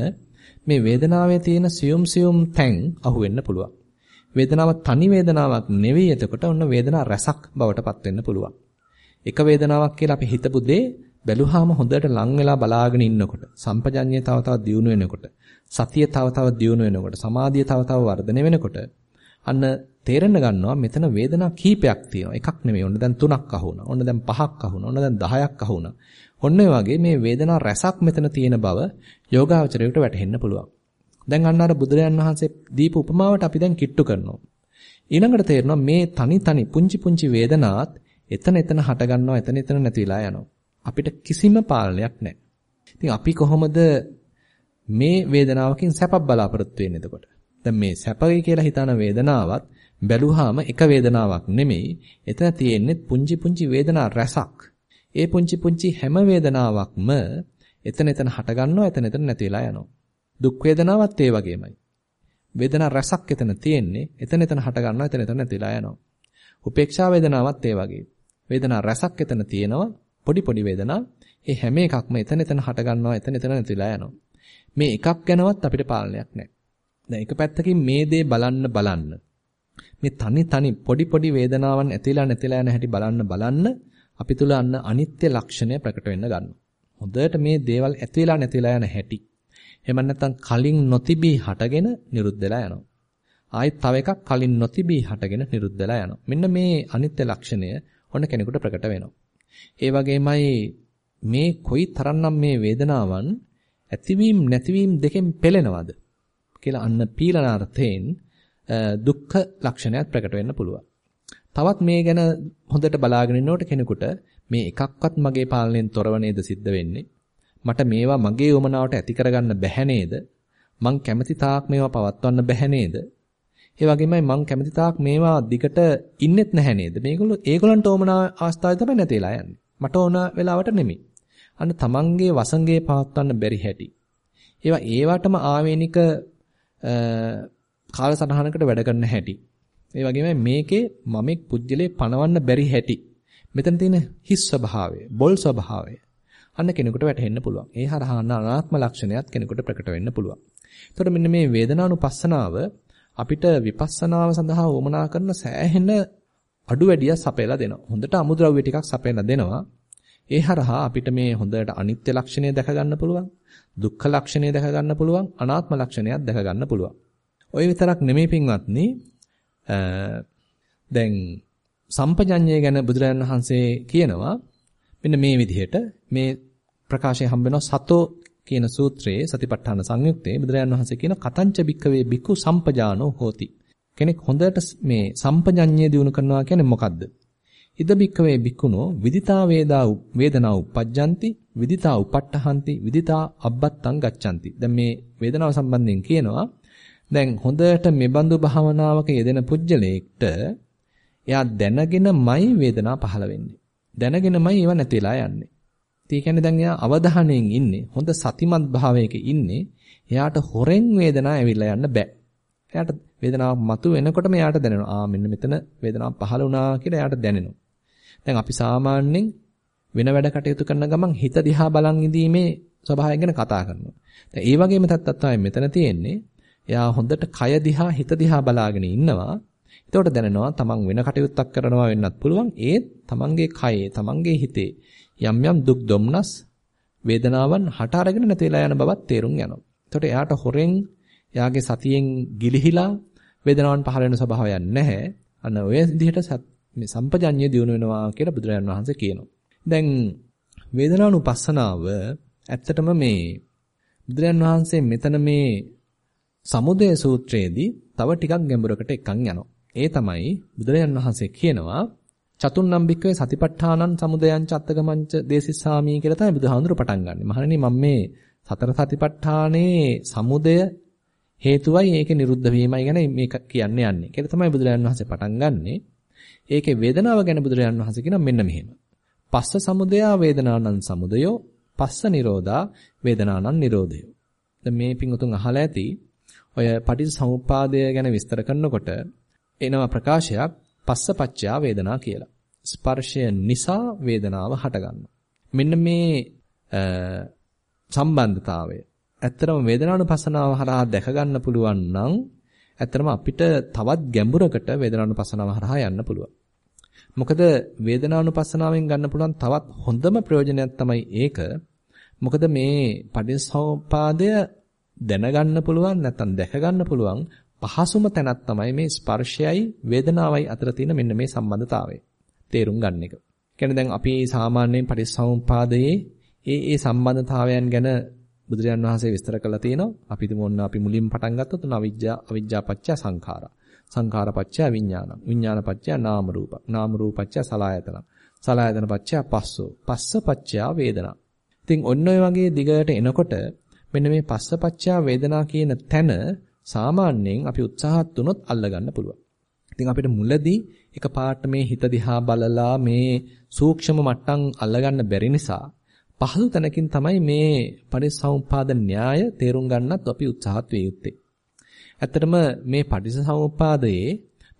මේ වේදනාවේ තියෙන සියුම් සියුම් තැන් අහුවෙන්න පුළුවන්. වේදනාව තනි වේදනාවක් නෙවෙයි එතකොට ඔන්න වේදනා රසක් බවට පත් වෙන්න පුළුවන්. එක වේදනාවක් කියලා අපි හිතපු දේ බැලුවාම හොඳට ලං වෙලා බලාගෙන ඉන්නකොට සම්පජඤ්ඤය තව තවත් දියුණු වෙනකොට සතිය තව තව දියුණු වෙනකොට සමාධිය තව තව වර්ධනය වෙනකොට අන්න තේරෙන්න ගන්නවා මෙතන වේදනා කීපයක් තියෙනවා. එකක් නෙමෙයි. ඔන්න දැන් තුනක් අහුණා. ඔන්න දැන් පහක් අහුණා. ඔන්න දැන් 10ක් අහුණා. ඔන්න වගේ මේ වේදනා රසක් මෙතන තියෙන බව යෝගාවචරයට වැටහෙන්න පුළුවන්. දැන් අන්න අර බුදුරයන් වහන්සේ දීප උපමාවට අපි දැන් කිට්ටු කරනවා. ඊළඟට තේරෙනවා මේ තනි තනි පුංචි පුංචි වේදනාත් එතන එතන හට ගන්නවා එතන එතන නැති වෙලා යනවා. අපිට කිසිම පාලනයක් නැහැ. ඉතින් අපි කොහොමද මේ වේදනාවකින් සැපක් බලාපොරොත්තු වෙන්නේ එතකොට? දැන් මේ සැපයි කියලා හිතන වේදනාවත් බැලුවාම එක වේදනාවක් නෙමෙයි. එතන තියෙන්නේ පුංචි පුංචි වේදනා රසක්. ඒ පුංචි පුංචි හැම වේදනාවක්ම එතන එතන හට ගන්නවා එතන එතන නැති වෙලා යනවා. දුක් වේදනාවත් ඒ වගේමයි. වේදනා රසක් එතන තියෙන්නේ එතන එතන හට ගන්නවා එතන එතන නැතිලා යනවා. උපේක්ෂා වේදනාවත් ඒ වගේ. වේදනා රසක් එතන තියෙනවා පොඩි පොඩි වේදනා. ඒ හැම එකක්ම එතන එතන හට ගන්නවා එතන එතන නැතිලා යනවා. මේ එකක් ගැනවත් අපිට පාලනයක් නැහැ. දැන් එක පැත්තකින් මේ දේ බලන්න බලන්න මේ තනි තනි පොඩි පොඩි වේදනාවන් ඇතිලා නැතිලා යන හැටි බලන්න බලන්න අපි තුල අන්න අනිත්‍ය ලක්ෂණය ප්‍රකට වෙන්න ගන්නවා. හොඳට මේ දේවල් ඇතිලා නැතිලා යන හැටි. එහෙම නැත්නම් කලින් නොතිබී හටගෙන නිරුද්ධ වෙලා යනවා. ආයෙත් තව එකක් කලින් නොතිබී හටගෙන නිරුද්ධ වෙලා යනවා. මෙන්න මේ අනිත්‍ය ලක්ෂණය ඔන්න කෙනෙකුට ප්‍රකට වෙනවා. ඒ වගේමයි මේ කොයි තරම්නම් මේ වේදනාවන් ඇතිවීම නැතිවීම දෙකෙන් පෙළෙනවද කියලා අන්න පීලනාර්ථයෙන් දුක්ඛ ලක්ෂණයක් ප්‍රකට වෙන්න පුළුවන්. තවත් මේ ගැන හොඳට බලාගෙන ඉන්නකොට කෙනෙකුට මේ එකක්වත් මගේ පාලනයෙන් තොරව නේද සිද්ධ වෙන්නේ. මට මේවා මගේ උමනාවට ඇති කරගන්න බැහැ නේද? මං කැමති තාක් මේවා පවත්වන්න බැහැ නේද? ඒ වගේමයි මං කැමති තාක් මේවා දිගට ඉන්නෙත් නැහැ නේද? මේගොල්ලෝ ඒගොල්ලන්ට ඕමනා අවස්ථාවේ තමයි නැතිලා යන්නේ. මට ඕන වෙලාවට නෙමෙයි. අන්න තමන්ගේ වසංගයේ පවත්වන්න බැරි හැටි. ඒවා ඒවටම ආවේනික කාලසටහනකට වැඩ කරන්න හැටි. ඒ වගේම මේකේ මමෙක් පුජ්‍යලේ පණවන්න බැරි හැටි. මෙතන තියෙන හිස් ස්වභාවය, බොල් ස්වභාවය. අන්න කෙනෙකුට වැටහෙන්න පුළුවන්. ඒ හරහා අනාත්ම ලක්ෂණයත් කෙනෙකුට ප්‍රකට වෙන්න පුළුවන්. එතකොට මෙන්න මේ වේදනානුපස්සනාව අපිට විපස්සනාව සඳහා වමනා කරන සෑහෙන අඩු වැඩිය සපයලා දෙනවා. හොඳට අමුද්‍රව්‍ය ටිකක් සපයලා දෙනවා. ඒ හරහා අපිට මේ හොඳට අනිත්‍ය ලක්ෂණය දැක ගන්න පුළුවන්. දුක්ඛ ලක්ෂණය දැක ගන්න පුළුවන්. අනාත්ම ලක්ෂණයක් දැක ගන්න පුළුවන්. ওই විතරක් නෙමෙයි පින්වත්නි. දැන් සම්පජඤ්ඤය ගැන බුදුරජාණන් වහන්සේ කියනවා මෙන්න මේ විදිහට මේ ප්‍රකාශය හම්බ වෙනවා සතෝ කියන සූත්‍රයේ සතිපට්ඨාන සංයුක්තයේ බුදුරජාණන් වහන්සේ කියන කතංච බික්කවේ බිකු සම්පජානෝ හෝති. කෙනෙක් හොඳට මේ සම්පජඤ්ඤය දිනු කරනවා කියන්නේ මොකද්ද? ඉද බික්කවේ බිකුණෝ විදිතා වේදා වේදනා උපජ්ජಂತಿ විදිතා උපට්ඨහන්ති විදිතා අබ්බත්තං ගච්ඡanti. දැන් මේ වේදනාව සම්බන්ධයෙන් කියනවා දැන් හොඳට මෙබඳු භාවනාවක යෙදෙන පුජ්‍යලයකට එයා දැනගෙනමයි වේදනාව පහළ වෙන්නේ. දැනගෙනමයි ඒව නැතිලා යන්නේ. ඒ කියන්නේ දැන් එයා අවධානයෙන් ඉන්නේ. හොඳ සතිමත් භාවයක ඉන්නේ. එයාට හොරෙන් වේදනාව ඇවිල්ලා යන්න බෑ. එයාට වේදනාවක් මතු වෙනකොටම එයාට දැනෙනවා. ආ මෙන්න මෙතන වේදනාවක් පහළ වුණා කියලා එයාට දැනෙනවා. දැන් අපි සාමාන්‍යයෙන් වෙන වැඩ කටයුතු කරන ගමන් හිත දිහා බලන් ඉඳීමේ ස්වභාවය ගැන කතා කරනවා. දැන් ඒ වගේම තත්ත්වයක් තමයි මෙතන තියෙන්නේ. එයා හොඳට කය දිහා හිත දිහා බලාගෙන ඉන්නවා. එතකොට දැනෙනවා තමන් වෙන කටයුත්තක් කරනවා වෙන්නත් පුළුවන්. ඒත් තමන්ගේ කයේ, තමන්ගේ හිතේ යම් යම් දුක් දුම්නස් වේදනාවන් හට අරගෙන නැති වෙලා යන බවත් තේරුම් යනවා. එතකොට එයාට හොරෙන් එයාගේ සතියෙන් ගිලිහිලා වේදනාවන් පහළ වෙන ස්වභාවයක් නැහැ. අන්න ඔය විදිහට මේ සම්පජඤ්ඤය දිනු වෙනවා කියලා බුදුරජාන් වහන්සේ කියනවා. දැන් වේදනානුපස්සනාව ඇත්තටම මේ බුදුරජාන් වහන්සේ මෙතන මේ සමුදය සූත්‍රයේදී තව ටිකක් ගැඹුරකට එකන් යනවා. ඒ තමයි බුදුරජාන් වහන්සේ කියනවා චතුන්නම් බික්කවේ සතිපට්ඨානං සමුදයං චත්තගමංච දේසිස්සාමි කියලා තමයි බුදුහාඳුර පටන් ගන්නෙ. මහණෙනි මම මේ සතර සතිපට්ඨානේ සමුදය හේතුවයි ඒකේ නිරුද්ධ වීමයි ගැන මේක කියන්න යන්නේ. කියලා තමයි බුදුරජාණන් වහන්සේ පටන් ගන්නෙ. ඒකේ වේදනාව ගැන බුදුරජාණන් වහන්සේ කියනවා මෙන්න මෙහෙම. පස්ස සමුදයා වේදනානං සමුදයෝ පස්ස නිරෝධා වේදනානං නිරෝධයෝ. දැන් මේ පිංගුතුන් අහලා ඇති ඔය පටිච්චසමුප්පාදය ගැන විස්තර කරනකොට එනවා ප්‍රකාශයක් පස්සපච්චා වේදනා කියලා. ස්පර්ශය නිසා වේදනාව හටගන්නවා. මෙන්න මේ සම්බන්ධතාවය ඇත්තරම වේදනානුපස්සනාව හරහා දැක ගන්න පුළුවන් නම් ඇත්තරම අපිට තවත් ගැඹුරකට වේදනානුපස්සනාව හරහා යන්න පුළුවන්. මොකද වේදනානුපස්සනාවෙන් ගන්න පුළුවන් තවත් හොඳම ප්‍රයෝජනයක් තමයි ඒක. මොකද මේ පටිච්චසමුපාදය දැනගන්න පුළුවන් නැත්නම් දැක ගන්න පුළුවන් පහසුම තැනක් තමයි මේ ස්පර්ශයයි වේදනාවයි අතර තියෙන මෙන්න මේ සම්බන්ධතාවය. තේරුම් ගන්න එක. කියන්නේ දැන් අපි සාමාන්‍යයෙන් පටිච්චසමුපාදයේ ඒ ඒ සම්බන්ධතාවයන් ගැන බුදුරජාන් වහන්සේ විස්තර කළා තියෙනවා. අපි හිතමු ඔන්න අපි මුලින්ම පටන් ගත්තොත් අවිජ්ජා අවිජ්ජා පත්‍ය සංඛාරා. සංඛාර පත්‍ය විඥාන. විඥාන පත්‍ය නාම රූප. නාම රූප පත්‍ය සලආයතන. සලආයතන පත්‍ය පස්සෝ. පස්ස පත්‍ය වේදනා. ඉතින් ඔන්න ඔය වගේ දිගට එනකොට මෙන්න මේ පස්ස පත්‍ය වේදනා කියන තැන සාමාන්‍යයෙන් අපි උත්සාහත් වුණොත් අල්ලගන්න පුළුවන්. ඉතින් අපිට මුලදී එකපාරට මේ හිත දිහා බලලා මේ සූක්ෂම මට්ටම් අල්ලගන්න බැරි නිසා පහසු තැනකින් තමයි මේ පටිච්චසමුප්පාද න්‍යාය තේරුම් ගන්නත් අපි උත්සාහත් වේ යුත්තේ. ඇත්තටම මේ පටිච්චසමුප්පාදයේ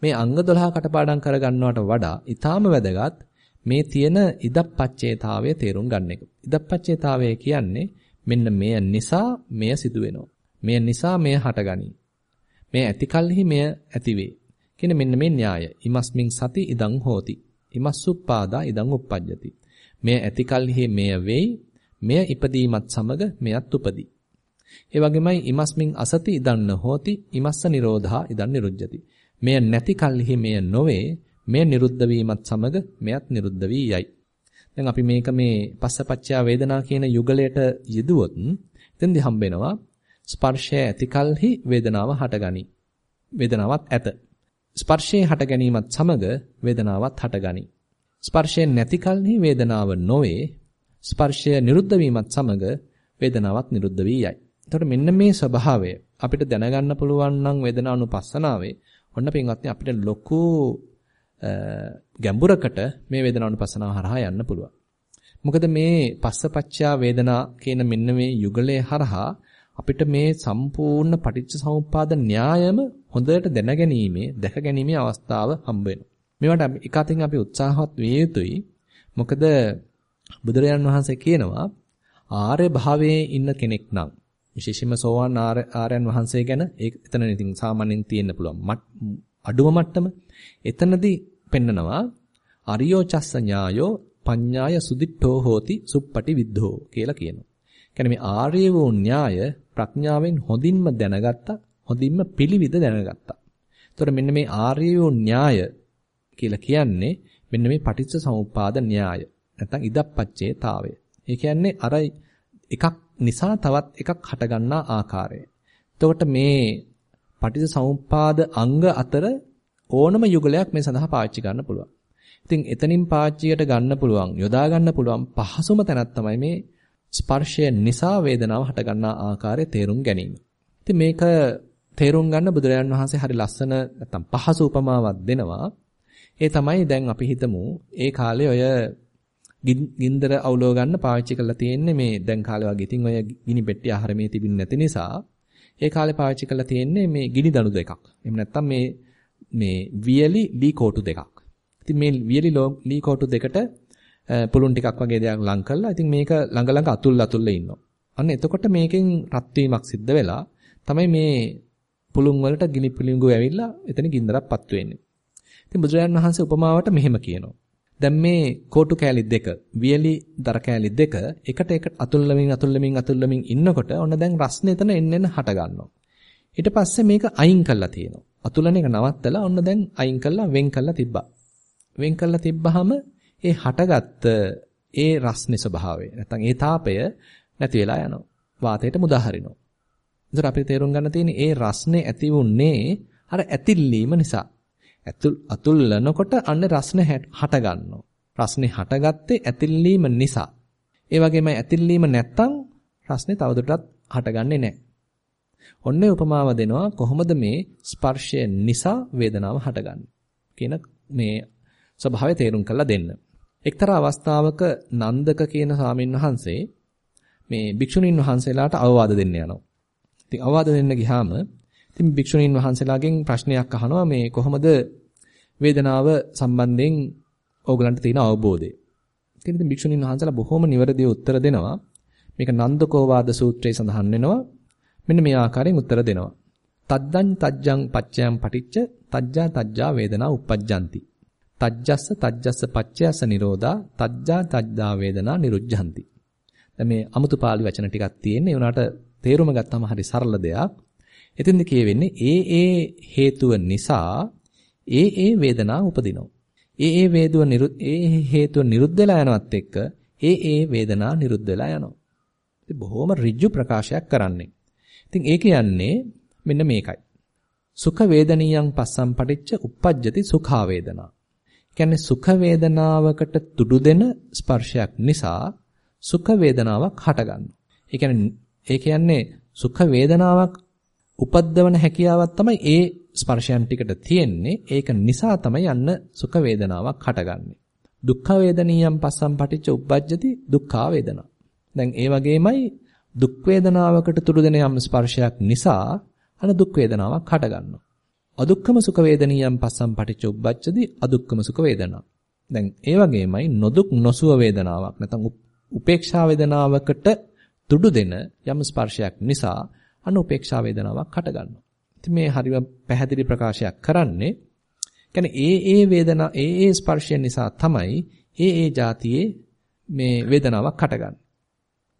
මේ අංග 12 කටපාඩම් කර ගන්නවට වඩා ඊටාම වැදගත් මේ තියෙන ඉදප්පච්චේතාවය තේරුම් ගන්න එක. ඉදප්පච්චේතාවය කියන්නේ මෙන්න මෙය නිසා මෙය සිදු වෙනවා. මෙය නිසා මෙය හටගනී. මේ ඇතිකල්හි මෙය ඇතිවේ. කියන මෙන්න මේ න්‍යාය. ඉමස්මින් සති ඉදං හෝති. ඉමස්සුප්පාදා ඉදං uppajjati. මෙය ඇතිකල්හි මෙය වෙයි. මෙය ඉපදීමත් සමග මෙයත් උපදී. ඒ වගේමයි ඉමස්මින් අසති ඉදන්න හෝති. ඉමස්ස නිරෝධා ඉදන් නිරුජ්ජති. මෙය නැති කල්හි මෙය නොවේ. මෙය නිරුද්ධ වීමත් සමග මෙයත් නිරුද්ධ වී යයි. දැන් අපි මේක මේ පස්සපච්චා වේදනා කියන යුගලයට යෙදුවොත් එතෙන්දි හම්බෙනවා ස්පර්ශය ඇතිකල්හි වේදනාව හටගනි. වේදනාවක් ඇත. ස්පර්ශයේ හට ගැනීමත් සමග වේදනාවක් හටගනි. ස්පර්ශයෙන් නැති කලෙහි වේදනාව නොවේ. ස්පර්ශය නිරුද්ධ වීමත් සමග වේදනාවක් නිරුද්ධ වී යයි. එතකොට මෙන්න මේ ස්වභාවය අපිට දැනගන්න පුළුවන් නම් වේදනානුපස්සනාවේ ඔන්න පින්වත්නි අපිට ලොකු ගැඹුරකට මේ වේදනානුපස්සනාව හරහා යන්න පුළුවන්. මොකද මේ පස්සපච්චා වේදනා කියන මෙන්න මේ යුගලයේ හරහා අපිට මේ සම්පූර්ණ පටිච්ච සමුප්පාද න්‍යායම හොඳට දැනගැනීමේ දැකගැනීමේ අවස්ථාව හම්බ වෙනවා. මේවට එක අතින් අපි උත්සාහවත් විය යුතුයි. මොකද බුදුරජාන් වහන්සේ කියනවා ආර්ය භාවයේ ඉන්න කෙනෙක් නම් විශේෂයෙන්ම සෝවාන් ආර්යයන් වහන්සේ ගැන ඒක එතන ඉතින් සාමාන්‍යයෙන් තියෙන්න පුළුවන්. අඩුව මට්ටම. එතනදී පෙන්නනවා අරියෝ චස්ස ඥායෝ පඤ්ඤාය සුදිට්ඨෝ හෝති සුප්පටි විද්ධෝ කියලා කියනවා. කියන්නේ මේ ආර්ය වූ න්‍යාය ප්‍රඥාවෙන් හොඳින්ම දැනගත්තා, හොඳින්ම පිළිවිද දැනගත්තා. එතකොට මෙන්න මේ ආර්ය වූ න්‍යාය කියලා කියන්නේ මෙන්න මේ පටිච්ච සමුප්පාද න්‍යාය. නැත්නම් ඉදප්පච්චේතාවය. ඒ කියන්නේ අර එකක් නිසා තවත් එකක් හටගන්නා ආකාරය. එතකොට මේ පටිච්ච සමුප්පාද අංග අතර ඕනම යුගලයක් මේ සඳහා පාවිච්චි ගන්න පුළුවන්. ඉතින් එතනින් පාවිච්චියට ගන්න පුළුවන්, යොදා ගන්න පුළුවන් පහසුම තැනක් තමයි මේ ස්පර්ශය නිසා වේදනාව හටගන්නා ආකාරය තේරුම් ගැනීම. ඉතින් මේක තේරුම් ගන්න බුදුරජාණන් වහන්සේ හරි ලස්සන නැත්තම් පහසු උපමාවක් දෙනවා. ඒ තමයි දැන් අපි හිතමු ඒ කාලේ ඔය ගින්දර අවුලව ගන්න පාවිච්චි කරලා තියෙන්නේ මේ දැන් කාලේ වගේ. ඉතින් ඔය ගිනි පෙට්ටිය ආහාර මේ තිබින්නේ නැති නිසා ඒ කාලේ පාවිච්චි කරලා තියෙන්නේ මේ ගිනි දණු දෙකක්. එහෙම නැත්තම් මේ මේ වියලි ලී කෝටු දෙකක්. ඉතින් මේ වියලි ලී කෝටු දෙකට Eh, පුළුන් ටිකක් වගේ දෙයක් ලං කරලා ඉතින් මේක ළඟ ළඟ අතුල් අතුල්ල ඉන්නවා. අන්න එතකොට මේකෙන් රත් වීමක් සිද්ධ වෙලා තමයි මේ පුළුන් වලට ගිනි පිළිඟු ඇවිල්ලා එතන ගින්දරක් පත්තු වෙන්නේ. ඉතින් බුදුරජාණන් වහන්සේ උපමාවට මෙහෙම කියනවා. දැන් මේ කෝටු කෑලි දෙක, වියලි දර කෑලි දෙක එකට එකට අතුල්ලමින් අතුල්ලමින් අතුල්ලමින් ඉන්නකොට ඔන්න දැන් රස්නේ එතන එන්න එන්න හට ගන්නවා. ඊට පස්සේ මේක අයින් කරලා තියෙනවා. අතුලන එක නවත්තලා ඔන්න දැන් අයින් කරලා වෙන් කරලා තිබ්බා. වෙන් කරලා තිබ්බහම ඒ හටගත්ත ඒ රස්නේ ස්වභාවය නැත්නම් ඒ තාපය නැති වෙලා යනවා. වාතයට මුදාහරිනවා. ඒතර අපිට තේරුම් ගන්න තියෙන්නේ ඒ රස්නේ ඇති වුන්නේ අර ඇතිල්ලීම නිසා. ඇතුල් අතුල්ලනකොට අන්න රස්නේ හට ගන්නවා. රස්නේ හටගත්තේ ඇතිල්ලීම නිසා. ඒ වගේම ඇතිල්ලීම නැත්තම් රස්නේ තවදුරටත් හටගන්නේ නැහැ. ඔන්නේ උපමාව දෙනවා කොහොමද මේ ස්පර්ශය නිසා වේදනාව හටගන්නේ කියන මේ ස්වභාවය තේරුම් කරලා දෙන්න. එක්තරා අවස්ථාවක නන්දක කියන සාමින් වහන්සේ මේ භික්ෂුණීන් වහන්සේලාට අවවාද දෙන්න යනවා. ඉතින් අවවාද දෙන්න ගියාම ඉතින් භික්ෂුණීන් වහන්සේලාගෙන් ප්‍රශ්නයක් අහනවා මේ කොහොමද වේදනාව සම්බන්ධයෙන් ඕගලන්ට තියෙන අවබෝධය. ඉතින් භික්ෂුණීන් වහන්සේලා බොහොම නිවැරදිව උත්තර දෙනවා. මේක නන්දකෝවාද සූත්‍රයේ සඳහන් වෙනවා. මෙන්න මේ ආකාරයෙන් උත්තර දෙනවා. තද්දං තජ්ජං පච්චයං පටිච්ච තජ්ජා තජ්ජා වේදනා uppajjanti. තජ්ජස්ස තජ්ජස්ස පච්චයස්ස නිරෝධා තජ්ජා තජ්ජා වේදනා නිරුද්ධಂತಿ. දැන් මේ අමුතු පාළි වචන ටිකක් තියෙන්නේ. උනාට තේරුම ගත්තම හරි සරල දෙයක්. එතෙන්ද කියවෙන්නේ ඒ ඒ හේතුව නිසා ඒ ඒ වේදනා උපදිනවා. ඒ ඒ වේදුව ඒ හේතුව නිරුද්ධ වෙලා යනවත් එක්ක ඒ ඒ වේදනා නිරුද්ධ වෙලා යනවා. ඉතින් බොහොම ඍජු ප්‍රකාශයක් කරන්නේ. ඉතින් ඒ කියන්නේ මෙන්න මේකයි. සුඛ වේදනියං පස්සම් පටිච්ච uppajjati සුඛා වේදනා. කියන්නේ සුඛ වේදනාවකට තුඩු දෙන ස්පර්ශයක් නිසා සුඛ වේදනාවක් හටගන්නවා. ඒ කියන්නේ ඒ කියන්නේ සුඛ වේදනාවක් උපද්දවන හැකියාවක් තමයි ඒ ස්පර්ශයන් ටිකට තියෙන්නේ. ඒක නිසා තමයි යන්න සුඛ වේදනාවක් හටගන්නේ. දුක්ඛ වේදනියම් පස්සම් පටිච්ච උප්පජ්ජති දුක්ඛා වේදනා. දැන් ඒ වගේමයි දුක් වේදනාවකට තුරු දෙන යම් ස්පර්ශයක් නිසා අන දුක් වේදනාවක් හටගන්නවා. අදුක්ඛම සුඛ වේදනියම් පස්සම් පටිච්ච උප්පජ්ජති අදුක්ඛම සුඛ වේදනා. දැන් ඒ වගේමයි නොදුක් නොසුව වේදනාවක් නැත්නම් උපේක්ෂා වේදනාවකට තුඩු දෙන යම් ස්පර්ශයක් නිසා අන උපේක්ෂා වේදනාවක් හටගන්නවා. ඉතින් මේ හරිම පැහැදිලි ප්‍රකාශයක් කරන්නේ කියන්නේ ඒ ඒ වේදනා ඒ ඒ ස්පර්ශයන් නිසා තමයි ඒ ඒ જાතියේ මේ වේදනාවක් හටගන්නේ.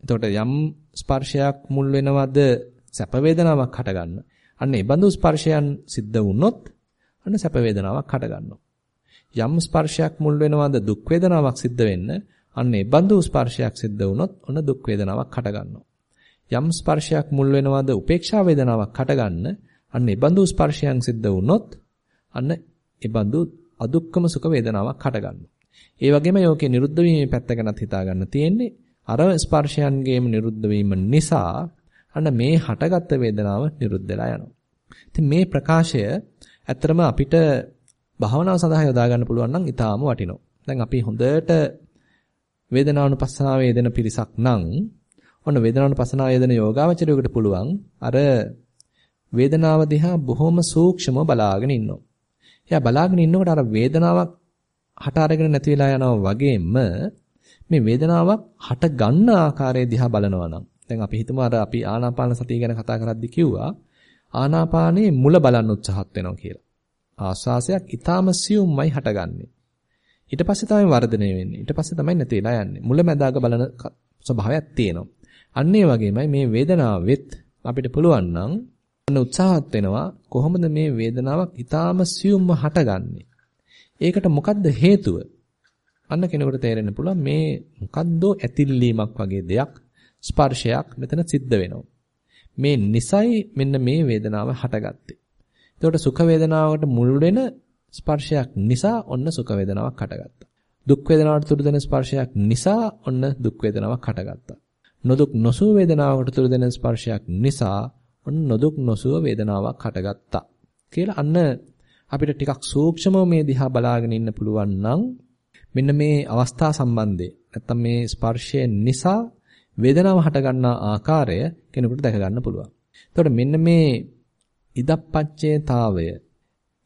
එතකොට යම් ස්පර්ශයක් මුල් වෙනවද සැප වේදනාවක් හටගන්න. අන්න ඒ බඳු ස්පර්ශයන් සිද්ධ වුණොත් අන්න සැප වේදනාවක් හටගන්නවා. යම් ස්පර්ශයක් මුල් වෙනවද දුක් වේදනාවක් සිද්ධ වෙන්න අන්න ඒ බඳු ස්පර්ශයක් සිද්ධ වුණොත් ඔන්න දුක් වේදනාවක් හටගන්නවා. යම් ස්පර්ශයක් මුල් වෙනවද උපේක්ෂා වේදනාවක් හටගන්න අන්න ඒ බඳු ස්පර්ශයන් සිද්ධ වුණොත් අන්න ඒ බඳු අදුක්කම සුඛ වේදනාවක් හටගන්නවා. ඒ වගේම යෝකේ නිරුද්ධ වීමේ පැත්ත ගැනත් හිතා ගන්න තියෙන්නේ අර ස්පර්ශයන්ගේම නිරුද්ධ වීම නිසා අන්න මේ හටගත්ත වේදනාව නිරුද්ධ වෙලා යනවා. ඉතින් මේ ප්‍රකාශය ඇත්තරම අපිට භාවනාව සඳහා යොදා ගන්න පුළුවන් නම් ඊටාම වටිනවා. දැන් අපි හොඳට වේදනානුපස්සනාවේ යෙදෙන පිරිසක් නම් ඔන්න වේදනානුපස්සනාවේ යෙදෙන යෝගාවචරයකට පුළුවන් අර වේදනාව දිහා බොහොම සූක්ෂමව බලාගෙන ඉන්නවා. එයා බලාගෙන ඉන්නකොට අර වේදනාවක් හට අරගෙන නැති වෙලා යනවා වගේම මේ වේදනාවක් හට ගන්න ආකාරය දිහා බලනවා නම් දැන් අපි හිතමු අර අපි ආනාපාන සතිය ගැන කතා කරද්දි කිව්වා ආනාපානයේ මුල බලන්න උත්සාහත් වෙනවා කියලා. ආස්වාසයක් ඊටාම සියුම්මයි හටගන්නේ. ඊට පස්සේ තමයි වර්ධනය වෙන්නේ. ඊට පස්සේ තමයි නැති වෙලා යන්නේ. මුල මැදාක බලන ස්වභාවයක් තියෙනවා. අන්න ඒ වගේමයි මේ වේදනාවෙත් අපිට පුළුවන් නම් අන්න උත්සාහත් වෙනවා කොහොමද මේ වේදනාවක් ඊටාම සියුම්ව හටගන්නේ. ඒකට මොකද්ද හේතුව? අන්න කෙනෙකුට තේරෙන්න පුළුවන් මේ මොකද්දෝ ඇතිල්ලීමක් වගේ දෙයක් ස්පර්ශයක් මෙතන සිද්ධ වෙනවා. මේ නිසයි මෙන්න මේ වේදනාව හටගත්තේ. එතකොට සුඛ වේදනාවකට මුල් වෙන ස්පර්ශයක් නිසා ඔන්න සුඛ වේදනාවක් හටගත්තා. දුක් වේදනාවට තුරු දෙන ස්පර්ශයක් නිසා ඔන්න දුක් වේදනාවක් හටගත්තා. නොදුක් නොසුව වේදනාවකට තුරු දෙන ස්පර්ශයක් නිසා ඔන්න නොදුක් නොසුව වේදනාවක් හටගත්තා. කියලා අන්න අපිට ටිකක් සූක්ෂමව මේ දිහා බලාගෙන ඉන්න පුළුවන් නම් මෙන්න මේ අවස්ථා සම්බන්ධය නැත්තම් මේ ස්පර්ශය නිසා වේදනාව හටගන්නා ආකාරය කෙනෙකුට දැක ගන්න පුළුවන්. එතකොට මෙන්න මේ ඉදප්පච්චේතාවය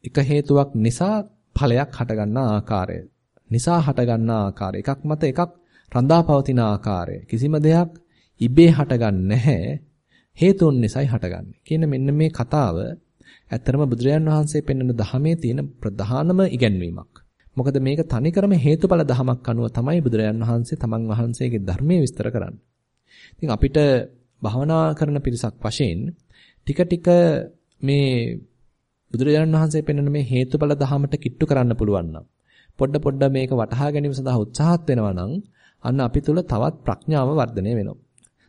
එක හේතුවක් නිසා ඵලයක් හටගන්නා ආකාරය. නිසා හටගන්නා ආකාරය. එකක් මත එකක් රඳාපවතින ආකාරය. කිසිම දෙයක් ඉබේ හටගන්නේ නැහැ. හේතුන් නිසායි හටගන්නේ. කියන මෙන්න මේ කතාව ඇත්තරම බුදුරජාන් වහන්සේ පෙන්වන ධහමේ තියෙන ප්‍රධානම ඉගැන්වීමක්. මොකද මේක තනිකරම හේතුඵල ධමයක් අනුව තමයි බුදුරජාන් වහන්සේ තමන් වහන්සේගේ ධර්මයේ විස්තර කරන්නේ. ඉතින් අපිට භවනා කරන පිරිසක් වශයෙන් ටික ටික මේ බුදුරජාණන් වහන්සේ පෙන්වන මේ හේතුඵල ධහමට කිට්ටු කරන්න පුළුවන් නම් පොඩ පොඩ මේක වටහා ගැනීම සඳහා උත්සාහත් වෙනවා නම් අන්න අපි තුල තවත් ප්‍රඥාව වර්ධනය වෙනවා.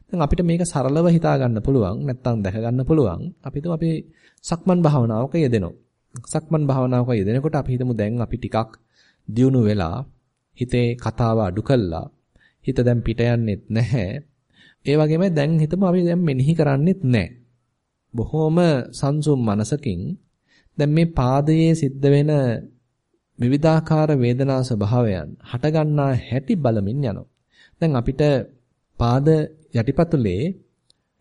දැන් අපිට මේක සරලව හිතා ගන්න පුළුවන් නැත්නම් දැක ගන්න පුළුවන්. අපි හිතමු අපි සක්මන් භාවනාවක යෙදෙනවා. සක්මන් භාවනාවක යෙදෙනකොට අපි හිතමු දැන් අපි ටිකක් දියුණු වෙලා හිතේ කතාව අඩු කළා. හිත දැන් පිට යන්නෙත් නැහැ. ඒ වගේම දැන් හිතමු අපි දැන් මෙනෙහි කරන්නෙත් නැහැ. බොහොම සංසුම් මනසකින් දැන් මේ පාදයේ සිද්ධ වෙන විවිධාකාර වේදනා ස්වභාවයන් හටගන්නා හැටි බලමින් යනවා. දැන් අපිට පාද යටිපතුලේ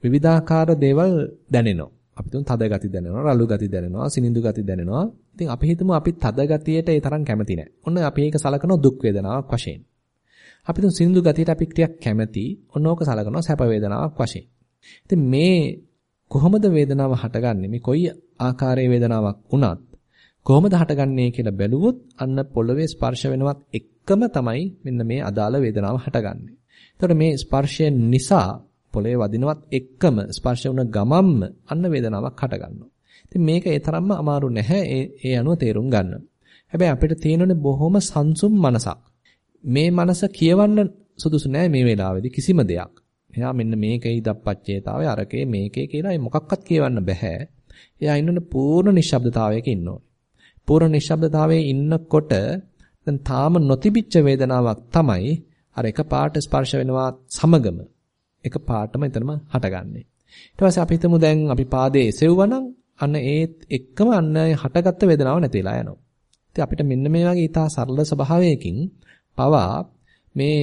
විවිධාකාර දේවල් දැනෙනවා. අපි තුන් තද ගති දැනෙනවා, රළු ගති දැනෙනවා, සිනිඳු ගති දැනෙනවා. ඉතින් අපි හිතමු අපි තද ගතියට ඒ තරම් කැමති නැහැ. ඔන්න අපි ඒක සලකනවා දුක් වේදනාවක් වශයෙන්. අපි තුන් සිනිඳු ගතියට අපි ටිකක් කැමති. ඔන්න ඕක සලකනවා සැප වේදනාවක් වශයෙන්. ඉතින් මේ කොහොමද වේදනාව හටගන්නේ? මේ කොයි ආකාරයේ වේදනාවක් වුණත් කොහොමද හටගන්නේ කියලා බැලුවොත් අන්න පොළවේ ස්පර්ශ වෙනවත් එක්කම තමයි මෙන්න මේ අදාළ වේදනාව හටගන්නේ. එතකොට මේ ස්පර්ශයෙන් නිසා පොළවේ වදිනවත් එක්කම ස්පර්ශ වුණ ගමම්ම අන්න වේදනාවක් හටගන්නවා. ඉතින් මේක ඒ තරම්ම අමාරු නැහැ ඒ ඒ අනුව තේරුම් ගන්න. හැබැයි අපිට තියෙනුනේ බොහොම සංසුම් මනසක්. මේ මනස කියවන්න සුදුසු නෑ මේ වෙලාවේදී කිසිම දෙයක්. එයා මෙන්න මේකේ ඉදප්පච්චේතාවය අරකේ මේකේ කියලා මොකක්වත් කියවන්න බෑ. එයා ඉන්නනේ පූර්ණ නිශ්ශබ්දතාවයක ඉන්නවා. පූර්ණ නිශ්ශබ්දතාවයේ ඉන්නකොට දැන් තාම නොතිබිච්ච වේදනාවක් තමයි අර එක පාට ස්පර්ශ වෙනවා සමගම එක පාටම එතනම හටගන්නේ. ඊට පස්සේ අපි හිතමු දැන් අපි පාදයේ එසෙව්වනම් අන්න ඒත් එක්කම අන්න හටගත්ත වේදනාව නැතිලා යනවා. ඉතින් අපිට මෙන්න මේ වගේ ඊටා සරල ස්වභාවයකින් පවා මේ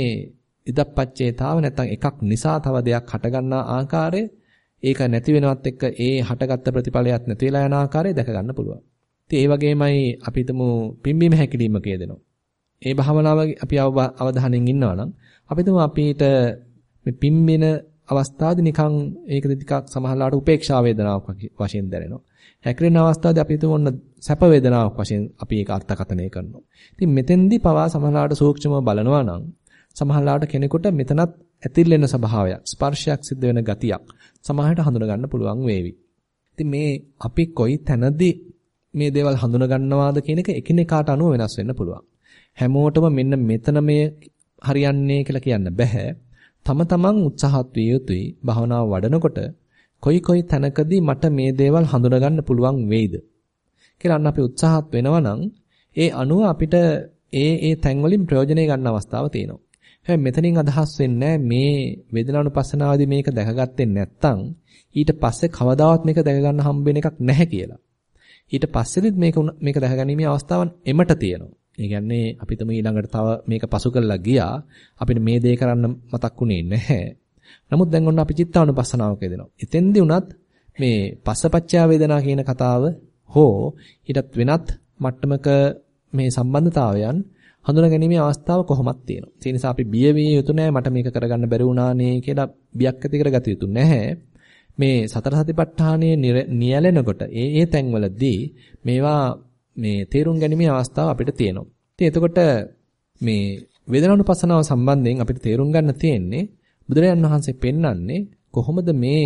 ඉදප්පච්චේතාව නැත්නම් එකක් නිසා තව දෙයක් හටගන්නා ආකාරය ඒක නැති වෙනවත් එක්ක ඒ හටගත්ත ප්‍රතිඵලයක් නැති වෙලා යන ආකාරය දැක ගන්න පුළුවන්. ඉතින් ඒ වගේමයි අපි හිතමු පිම්බීම හැකිලිමක යෙදෙනවා. ඒ භාවනාව අපි අවධානයෙන් ඉන්නවා නම් අපි හිතමු අපිට මේ පිම්බෙන අවස්ථාවේදී නිකන් ඒකද ටිකක් සමහරලාට උපේක්ෂා වේදනාවක් වශයෙන් දැනෙනවා. හැකිලෙන අවස්ථාවේදී අපි හිතමු ඔන්න සැප වේදනාවක් වශයෙන් අපි ඒක අර්ථකථනය කරනවා. ඉතින් මෙතෙන්දී පවා සමහරලාට සූක්ෂමව බලනවා නම් සමහරලාට කෙනෙකුට මෙතනත් ඇතිල්ලෙන ස්වභාවයක් ස්පර්ශයක් සිද්ධ වෙන ගතියක් සමහරට හඳුනා ගන්න පුළුවන් වේවි. ඉතින් මේ අපි කොයි තැනදී මේ දේවල් හඳුනා ගන්නවාද කියන එක එකිනෙකාට අනුව වෙනස් වෙන්න පුළුවන්. හැමෝටම මෙන්න මෙතන මේ හරියන්නේ කියලා කියන්න බෑ. තම තමන් උත්සාහත් විය යුතුයි භවනාව වඩනකොට කොයි කොයි තැනකදී මට මේ දේවල් හඳුනා ගන්න පුළුවන් වෙයිද කියලා අන්න අපි උත්සාහත් වෙනවා නම් ඒ අනුව අපිට ඒ ඒ තැන් වලින් ප්‍රයෝජනෙ ගන්න අවස්ථාව තියෙනවා. හැබැයි මෙතනින් අදහස් වෙන්නේ මේ වේදනානුපස්සනාවේදී මේක දැකගත්තේ නැත්නම් ඊට පස්සේ කවදාවත් මේක දැක ගන්න හම්බ වෙන එකක් නැහැ කියලා. ඊට පස්සෙදිත් මේක මේක දැකගැනීමේ අවස්ථාවන් එමට තියෙනවා. ඒ කියන්නේ අපි තුමු ඊළඟට තව මේක පසු කරලා ගියා. අපිට මේ දේ කරන්න මතක්ුනේ නැහැ. නමුත් දැන් ඔන්න අපි චිත්තානුපස්සනාවක යෙදෙනවා. එතෙන්දී උනත් මේ පස්සපච්චා වේදනා කියන කතාව හෝ ඊටත් වෙනත් මට්ටමක මේ සම්බන්ධතාවයන් හඳුනා ගැනීමේ අවස්ථාව කොහොමද තියෙනවා. ඒ නිසා අපි බිය විය යුතු නැහැ මට මේක කරගන්න බැරි වුණානේ කියලා බියක් ඇති කරගත යුතු නැහැ. මේ සතර සතිපට්ඨානයේ නියැලෙනකොට ඒ ඒ තැන්වලදී මේවා මේ තේරුම් ගැනීමේ අවස්ථාව අපිට තියෙනවා. ඉතින් එතකොට මේ වේදනානුපස්සනාව සම්බන්ධයෙන් අපිට තේරුම් ගන්න තියෙන්නේ බුදුරජාන් වහන්සේ පෙන්වන්නේ කොහොමද මේ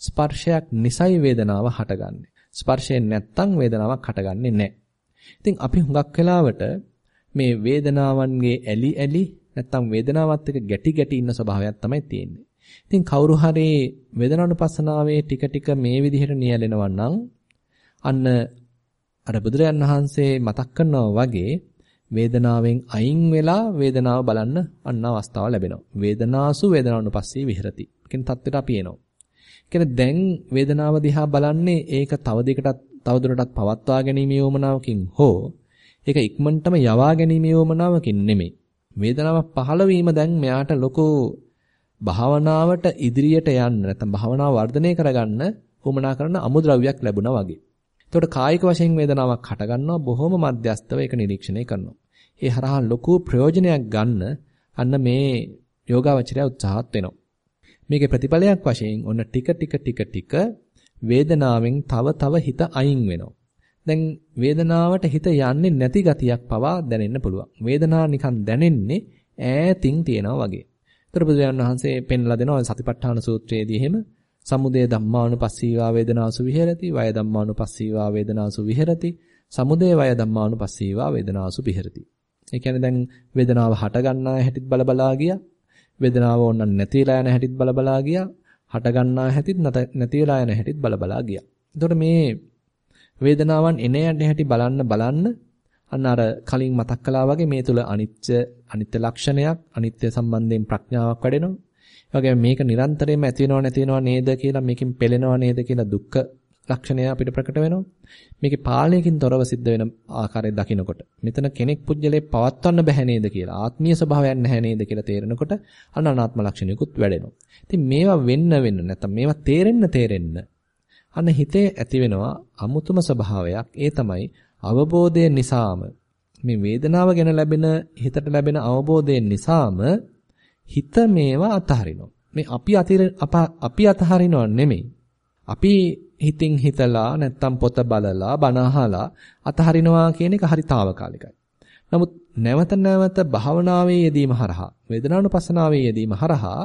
ස්පර්ශයක් නිසයි වේදනාව හටගන්නේ. ස්පර්ශයෙන් නැත්තම් වේදනාවක් හටගන්නේ නැහැ. ඉතින් අපි හුඟක් වෙලාවට මේ වේදනාවන්ගේ ඇලි ඇලි නැත්තම් වේදනාවත් එක්ක ගැටි ගැටි ඉන්න ස්වභාවයක් තමයි තියෙන්නේ. ඉතින් කවුරු හරි වේදනානුපස්සනාවේ ටික ටික මේ විදිහට නියැලෙනවා නම් අන්න අර බුදුරයන් වහන්සේ මතක් කරනවා වගේ වේදනාවෙන් අයින් වෙලා වේදනාව බලන්න අන්න අවස්ථාව ලැබෙනවා. වේදනාසු වේදනානුපස්සී විහෙරති. කියන தත්ත්වයට අපි එනවා. කියන්නේ දැන් වේදනාව දිහා බලන්නේ ඒක තව දෙකටත් තව දුරටත් පවත්වා ගැනීම යොමනාවකින් හෝ ඒක ඉක්මනටම යවා ගැනීම යොමනාවකින් නෙමෙයි. වේදනාවක් පහළ වීම දැන් මෙයාට ලොකු භාවනාවට ඉදිරියට යන්න නැත්නම් භාවනාව වර්ධනය කරගන්න උමනා කරන අමුද්‍රව්‍යයක් ලැබුණා වගේ. එතකොට කායික වශයෙන් වේදනාවක් හටගන්නවා බොහොම මධ්‍යස්තව ඒක නිරීක්ෂණය කරනවා. ඒ හරහා ලොකු ප්‍රයෝජනයක් ගන්න අන්න මේ යෝගාවචරය උත්සාහත් වෙනවා. මේකේ ප්‍රතිඵලයක් වශයෙන් ඔන්න ටික ටික ටික ටික වේදනාවෙන් තව තව හිත අයින් වෙනවා. දැන් වේදනාවට හිත යන්නේ නැති ගතියක් පවා දැනෙන්න පුළුවන්. වේදනාව නිකන් දැනෙන්නේ ඈතින් තියනවා වගේ. ඒතර බුදුරජාණන් වහන්සේ පෙන්ලා දෙනවා සතිපට්ඨාන සූත්‍රයේදී එහෙම සමුදය ධම්මානුපස්සීවා වේදනාසු විහෙරති වය ධම්මානුපස්සීවා වේදනාසු විහෙරති සමුදය වය ධම්මානුපස්සීවා වේදනාසු විහෙරති. ඒ කියන්නේ දැන් වේදනාව හට ගන්නා හැටිත් බල බලා ගියා. වේදනාව ඕන නැති වෙලා යන හැටිත් බල බලා ගියා. හට ගන්නා හැටිත් නැති වෙලා යන හැටිත් බල බලා ගියා. එතකොට මේ වේදනාවන් එන යන හැටි බලන්න බලන්න අන්න අර කලින් මතක් කළා වගේ මේ තුල අනිත්‍ය අනිත්‍ය ලක්ෂණයක් අනිත්‍ය සම්බන්ධයෙන් ප්‍රඥාවක් වැඩෙනවා. වගේම මේක නිරන්තරයෙන්ම ඇති වෙනව නැති වෙනව නේද කියලා මේකෙන් පෙළෙනව නේද කියලා දුක්ඛ ලක්ෂණය අපිට ප්‍රකට වෙනවා. මේකේ පාලනයකින් තොරව සිද්ධ වෙන ආකාරය දකිනකොට මෙතන කෙනෙක් පුජ්‍යලේ පවත්වන්න බෑ නේද කියලා ආත්මීය ස්වභාවයක් නැහැ නේද කියලා තේරෙනකොට අන්න අනාත්ම ලක්ෂණිකුත් වැඩෙනවා. ඉතින් මේවා වෙන්න වෙන්න නැත්නම් මේවා තේරෙන්න තේරෙන්න අන්න හිතේ ඇති වෙනවා අමුතුම ස්වභාවයක්. ඒ තමයි අවබෝධය නිසාම මේ වේදනාව ගැන ලැබෙන හිතට ලැබෙන අවබෝධයෙන් නිසාම හිත මේවා අතහරිනවා. මේ අපි අපි අතහරිනව නෙමෙයි. අපි හිතින් හිතලා නැත්තම් පොත බලලා බණ අහලා අතහරිනවා කියන එක හරි తాවකාලිකයි. නමුත් නැවත නැවත භාවනාවේ යෙදීම හරහා වේදනානුපස්සනාවේ යෙදීම හරහා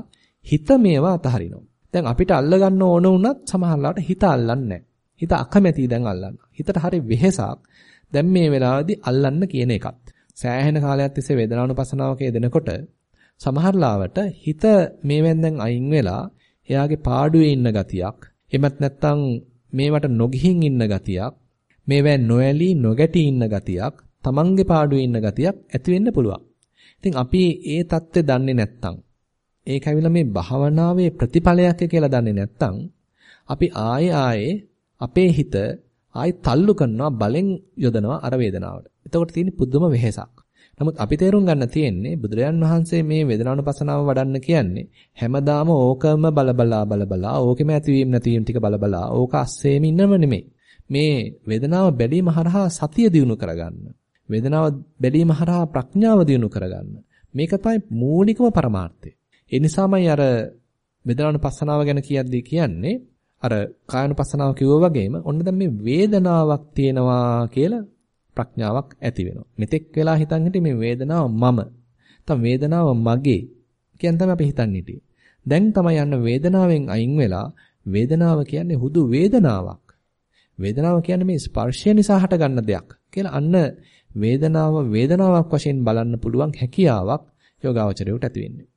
හිත මේවා අතහරිනවා. දැන් අපිට අල්ල ගන්න ඕන වුණත් සමහරවිට හිත අල්ලන්නේ හිත අකමැති දැන් අල්ලන්න. හිතට හරි වෙහෙසක් දැන් මේ වෙලාවේදී අල්ලන්න කියන එකත්. සෑහෙන කාලයක් තිස්සේ වේදනානුපස්සනාවක යෙදෙනකොට සමහරලාවට හිත මේවෙන් දැන් අයින් වෙලා එයාගේ පාඩුවේ ඉන්න ගතියක් එමත් නැත්නම් මේවට නොගිහින් ඉන්න ගතියක්, මේවැ නොඇලී නොගැටි ඉන්න ගතියක්, තමන්ගේ පාඩුවේ ඉන්න ගතියක් ඇති වෙන්න පුළුවන්. ඉතින් අපි ඒ தත්ත්වය දන්නේ නැත්නම් ඒකවිලා මේ භාවනාවේ ප්‍රතිඵලයක් කියලා දන්නේ නැත්නම් අපි ආයේ ආයේ අපේ හිත ආයි තල්ලු කරනවා බලෙන් යොදනවා අර වේදනාවට. එතකොට තියෙන පුදුම වෙහෙසක්. නමුත් අපි තේරුම් ගන්න තියෙන්නේ බුදුරජාන් වහන්සේ මේ වේදනානුපසනාව වඩන්න කියන්නේ හැමදාම ඕකම බලබලා බලබලා ඕකෙම ඇතිවීම නැතිවීම ටික බලබලා ඕක අස්සේම ඉන්නම නෙමෙයි. මේ වේදනාව බැලීම හරහා සතිය දිනු කරගන්න. වේදනාව බැලීම හරහා ප්‍රඥාව දිනු කරගන්න. මේක තමයි මූලිකම පරමාර්ථය. ඒ නිසාමයි අර වේදනානුපස්සනාව ගැන කියද්දී කියන්නේ අර කායනුපස්සනාව කිව්වා වගේම ඔන්න දැන් මේ වේදනාවක් තියෙනවා කියලා ප්‍රඥාවක් ඇති වෙනවා. මෙතෙක් වෙලා හිතන් හිටියේ මේ වේදනාව මම. නැත්නම් වේදනාව මගේ. කියන තමයි අපි හිතන් හිටියේ. දැන් තමයි යන්න වේදනාවෙන් අයින් වෙලා වේදනාව කියන්නේ හුදු වේදනාවක්. වේදනාව කියන්නේ මේ ස්පර්ශය නිසා හටගන්න දෙයක් කියලා අන්න වේදනාව වේදනාවක් වශයෙන් බලන්න පුළුවන් හැකියාවක් යෝගාවචරයට ඇති වෙන්නේ.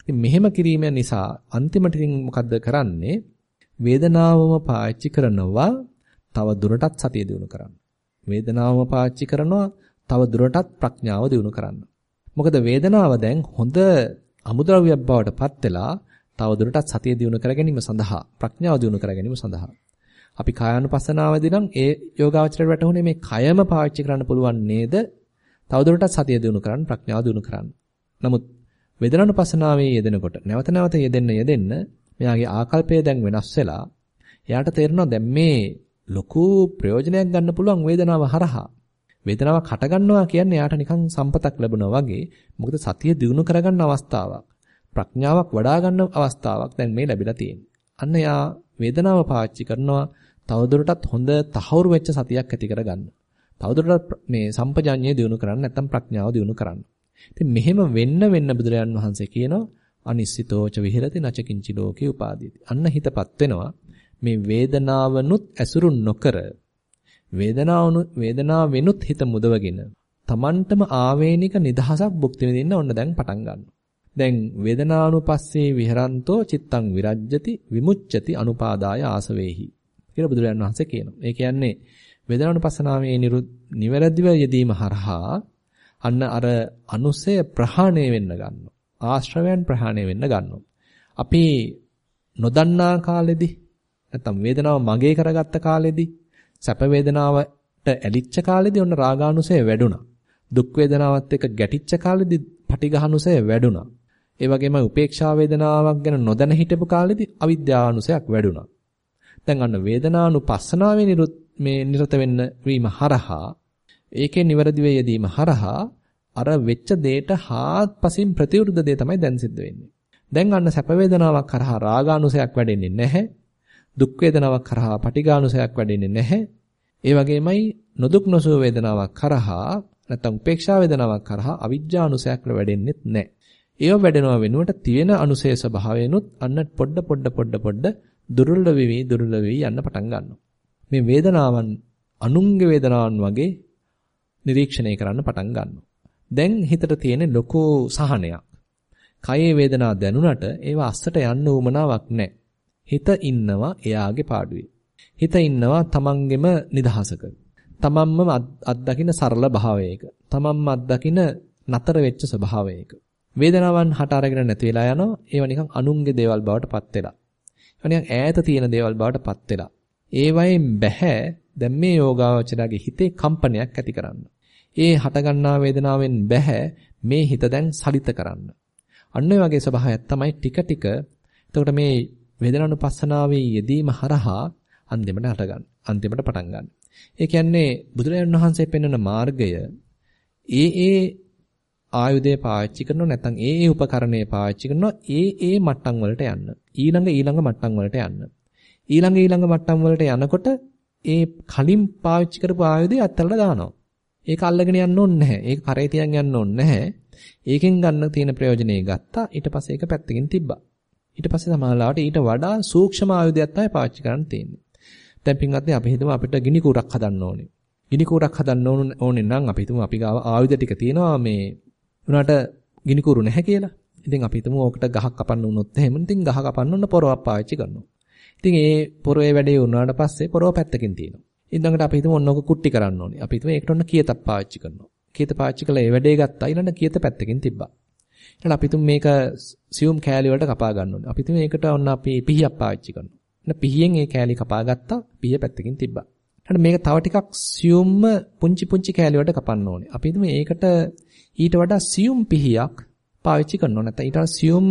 ඉතින් මෙහෙම කිරීම නිසා අන්තිමට ඉතින් මොකද්ද කරන්නේ? වේදනාවම පාවිච්චි කරනවා තව දුරටත් සතිය දිනු කරන්න. වේදනාවම පාවිච්චි කරනවා තව දුරටත් ප්‍රඥාව දිනු කරන්න. මොකද වේදනාව දැන් හොඳ අමුද්‍රව්‍යයක් බවට පත් වෙලා තව දුරටත් සතිය දිනු කර ගැනීම සඳහා ප්‍රඥාව දිනු කර ගැනීම සඳහා අපි කායानुපස්සනාවේදී නම් ඒ යෝගාවචරයට වැටහුනේ මේ කයම පාවිච්චි කරන්න පුළුවන් නේද? තව දුරටත් සතිය දිනු කරන්න ප්‍රඥාව දිනු කරන්න. නමුත් වේදනානුපස්සනාවේ යෙදෙනකොට නැවත නැවත යෙදෙන්න යෙදෙන්න මෙයාගේ ආකල්පය දැන් වෙනස් වෙලා එයාට තේරෙනවා දැන් මේ ලොකු ප්‍රයෝජනයක් ගන්න පුළුවන් වේදනාව හරහා. වේදනාවක් හට ගන්නවා කියන්නේ යාට නිකන් සම්පතක් ලැබුණා වගේ. මොකද සතිය දිනු කරගන්න අවස්ථාවක්. ප්‍රඥාවක් වඩා ගන්න අවස්ථාවක් දැන් මේ ලැබිලා තියෙන්නේ. අන්න යා වේදනාව පාවිච්චි කරනවා තවදුරටත් හොඳ තහවුරු වෙච්ච සතියක් ඇති කරගන්න. තවදුරටත් මේ සම්පජාඤ්ඤය දිනු කරන්න නැත්නම් ප්‍රඥාව දිනු කරන්න. ඉතින් මෙහෙම වෙන්න වෙන්න බුදුරජාන් වහන්සේ කියනවා අනිශ්චිතෝච විහෙරති නචකින්චි ලෝකේ උපාදීති. අන්න හිතපත් වෙනවා මේ වේදනාවනුත් ඇසුරු නොකර වේදනාවනු වේදනාවෙනුත් හිත මුදවගෙන Tamanටම ආවේනික නිදහසක් භුක්ති විඳින්න ඔන්න දැන් පටන් ගන්නවා. දැන් වේදනානුපස්සේ විහරන්තෝ චිත්තං විරජ්‍යති විමුච්ඡති අනුපාදාය ආසවේහි කියලා බුදුරජාණන් වහන්සේ කියනවා. ඒ කියන්නේ වේදනානුපස්සනාවේ නිවැරදිව යෙදීම හරහා අන්න අර අනුසය ප්‍රහාණය වෙන්න ගන්නවා. ආශ්‍රවයන් ප්‍රහාණය වෙන්න ගන්නවා. අපි නොදන්නා කාලෙදී නැත්තම් වේදනාව මගේ කරගත්ත කාලෙදී සැප වේදනාවට ඇලිච්ච කාලෙදී ඔන්න රාගානුසය වැඩුණා. දුක් වේදනාවත් එක්ක ගැටිච්ච කාලෙදී පටිඝානුසය වැඩුණා. ඒ වගේම උපේක්ෂා වේදනාවක් ගැන නොදැන හිටපු කාලෙදී අවිද්‍යානුසයක් වැඩුණා. දැන් අන්න වේදනානුපස්සනාවේ නිරුත් මේ නිරත වෙන්න වීම හරහා ඒකේ නිවැරදිව යෙදීම හරහා අර වෙච්ච දෙයට හාත්පසින් ප්‍රතිවිරුද්ධ දේ තමයි දැන් සිද්ධ වෙන්නේ. දැන් අන්න සැප වේදනාවක් කරහා රාගානුසයක් වැඩෙන්නේ නැහැ. දුක් වේදනාවක් කරහා පටිඝානුසයක් වැඩෙන්නේ නැහැ. ඒ වගේමයි නොදුක් නොසුව වේදනාවක් කරහා නැත්නම් උපේක්ෂා වේදනාවක් කරහා අවිජ්ජානුසයක් වැඩෙන්නේත් නැහැ. ඒව වැඩෙනවා වෙනුවට තියෙන අනුසය ස්වභාවයනොත් අන්න පොඩ පොඩ පොඩ පොඩ දුර්වල වෙවි දුර්වල වෙවි යන්න පටන් ගන්නවා. මේ වේදනාවන් අනුන්ගේ වේදනාවන් වගේ නිරීක්ෂණය කරන්න පටන් ගන්නවා. දැන් හිතට තියෙන ලොකු සහනයක්. කයේ වේදනාව දැනුණට ඒව අස්සට යන්න උවමනාවක් නැහැ. හිත ඉන්නවා එයාගේ පාඩුවේ. හිත ඉන්නවා තමන්ගෙම නිදහසක. තමන්ම අත්දකින සරල භාවයක. තමන්ම අත්දකින නතර වෙච්ච ස්වභාවයක. වේදනාවන් හට අරගෙන නැති වෙලා යනවා. ඒවා නිකන් අනුන්ගේ දේවල් බවට පත් වෙලා. ඒවා නිකන් ඈත තියෙන දේවල් බවට පත් වෙලා. ඒවයින් බැහැ දැන් මේ යෝගාවචරගේ හිතේ කම්පනයක් ඇති කරන්න. ඒ හටගන්නා වේදනාවෙන් බැහැ මේ හිත දැන් සලිත කරන්න. අන්න ඔය වගේ ස්වභාවයක් තමයි ටික ටික එතකොට මේ වේදනානුපස්සනාවේ යෙදීම හරහා අන්තිමට හටගන්න. අන්තිමට පටන් ගන්න. ඒ කියන්නේ බුදුරජාණන් වහන්සේ පෙන්වන මාර්ගය ඒ ඒ ආයුධය පාවිච්චි කරනවා නැත්නම් ඒ ඒ උපකරණය පාවිච්චි කරනවා ඒ ඒ මට්ටම් වලට යන්න. ඊළඟ ඊළඟ මට්ටම් වලට යන්න. ඊළඟ ඊළඟ මට්ටම් වලට යනකොට ඒ කලින් පාවිච්චි කරපු ආයුධය අත්හැරලා දානවා. ඒක අල්ලගෙන යන්න ඕනේ නැහැ. ඒක කරේ තියන් යන්න ඕනේ නැහැ. ඒකෙන් ගන්න තියෙන ප්‍රයෝජනේ ගත්තා. ඊට පස්සේ ඒක පැත්තකින් තිබ්බා. ඊට පස්සේ සමාලාවට ඊට වඩා සූක්ෂම ආයුධයක් තමයි පාවිච්චි කරන්න තියෙන්නේ. දැන් පින්වත්නි අපි හිතමු අපිට ගිනි කූරක් හදන්න ඕනේ. ගිනි කූරක් හදන්න ඕනේ නම් අපි හිතමු අපි ගාව ආයුධ ටික තියෙනවා මේ උනාට ගිනි කූරු නැහැ කියලා. ඉතින් අපි හිතමු ඕකට ගහක් කපන්න වුණොත් එහෙම ඉතින් ගහ කපන්න ඕන පොරවක් පාවිච්චි කරනවා. ඉතින් ඒ පොරවේ වැඩේ වුණාට පස්සේ පොරව පැත්තකින් තියෙනවා. ඊළඟට අපි හිතමු ඔන්න ඔක කුට්ටි කරන්න ඕනේ. අපි හිතමු ඒකට ඔන්න කියතක් පාවිච්චි කරනවා. කියත පාවිච්චි කළා ඒ වැඩේ ගත්තා. ඊළඟට කියත පැත්තකින් තිබ්බා. ඊළඟ අපි හිතමු මේක සියුම් කෑලි වලට කපා ගන්න ඕනේ. අපි හිතමු ඒකට ඔන්න අපි පිහියක් පාවිච්චි කරනවා. ඊළඟ පිහියෙන් ඒ කෑලි කපා ගත්තා. පිහිය පැත්තකින් තිබ්බා. ඊළඟ මේක තව ටිකක් සියුම්ම පුංචි පුංචි කෑලි වලට කපන්න ඕනේ. අපි හිතමු ඒකට ඊට වඩා සියුම් පිහියක් පාවිච්චි කරනවා. නැත්නම් ඊට සියුම්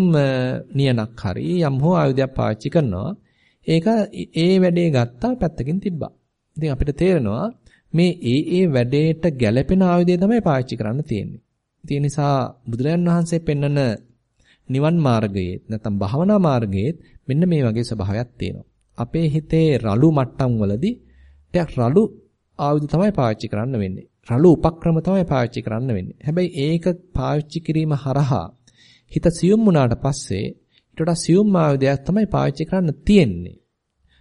නියනක් හරි යම් හෝ ආයුධයක් පාවිච්චි කරනවා. ඒක ඒ වැඩේ ගත්තා පැත්තකින් තිබ්බා. ඉතින් අපිට තේරෙනවා මේ ඒ ඒ වැඩේට ගැළපෙන ආයුධය තමයි පාවිච්චි කරන්න තියෙන්නේ. ඒ නිසා බුදුරජාන් වහන්සේ පෙන්වන නිවන් මාර්ගයේ නැත්නම් භාවනා මාර්ගයේ මෙන්න මේ වගේ ස්වභාවයක් තියෙනවා. අපේ හිතේ රළු මට්ටම් වලදී ටිකක් රළු ආයුධ තමයි පාවිච්චි කරන්න වෙන්නේ. රළු උපක්‍රම තමයි පාවිච්චි කරන්න වෙන්නේ. හැබැයි ඒක පාවිච්චි කිරීම හරහා හිත සියුම් වුණාට පස්සේ ඊට වඩා සියුම් ආයුධයක් තමයි පාවිච්චි කරන්න තියෙන්නේ.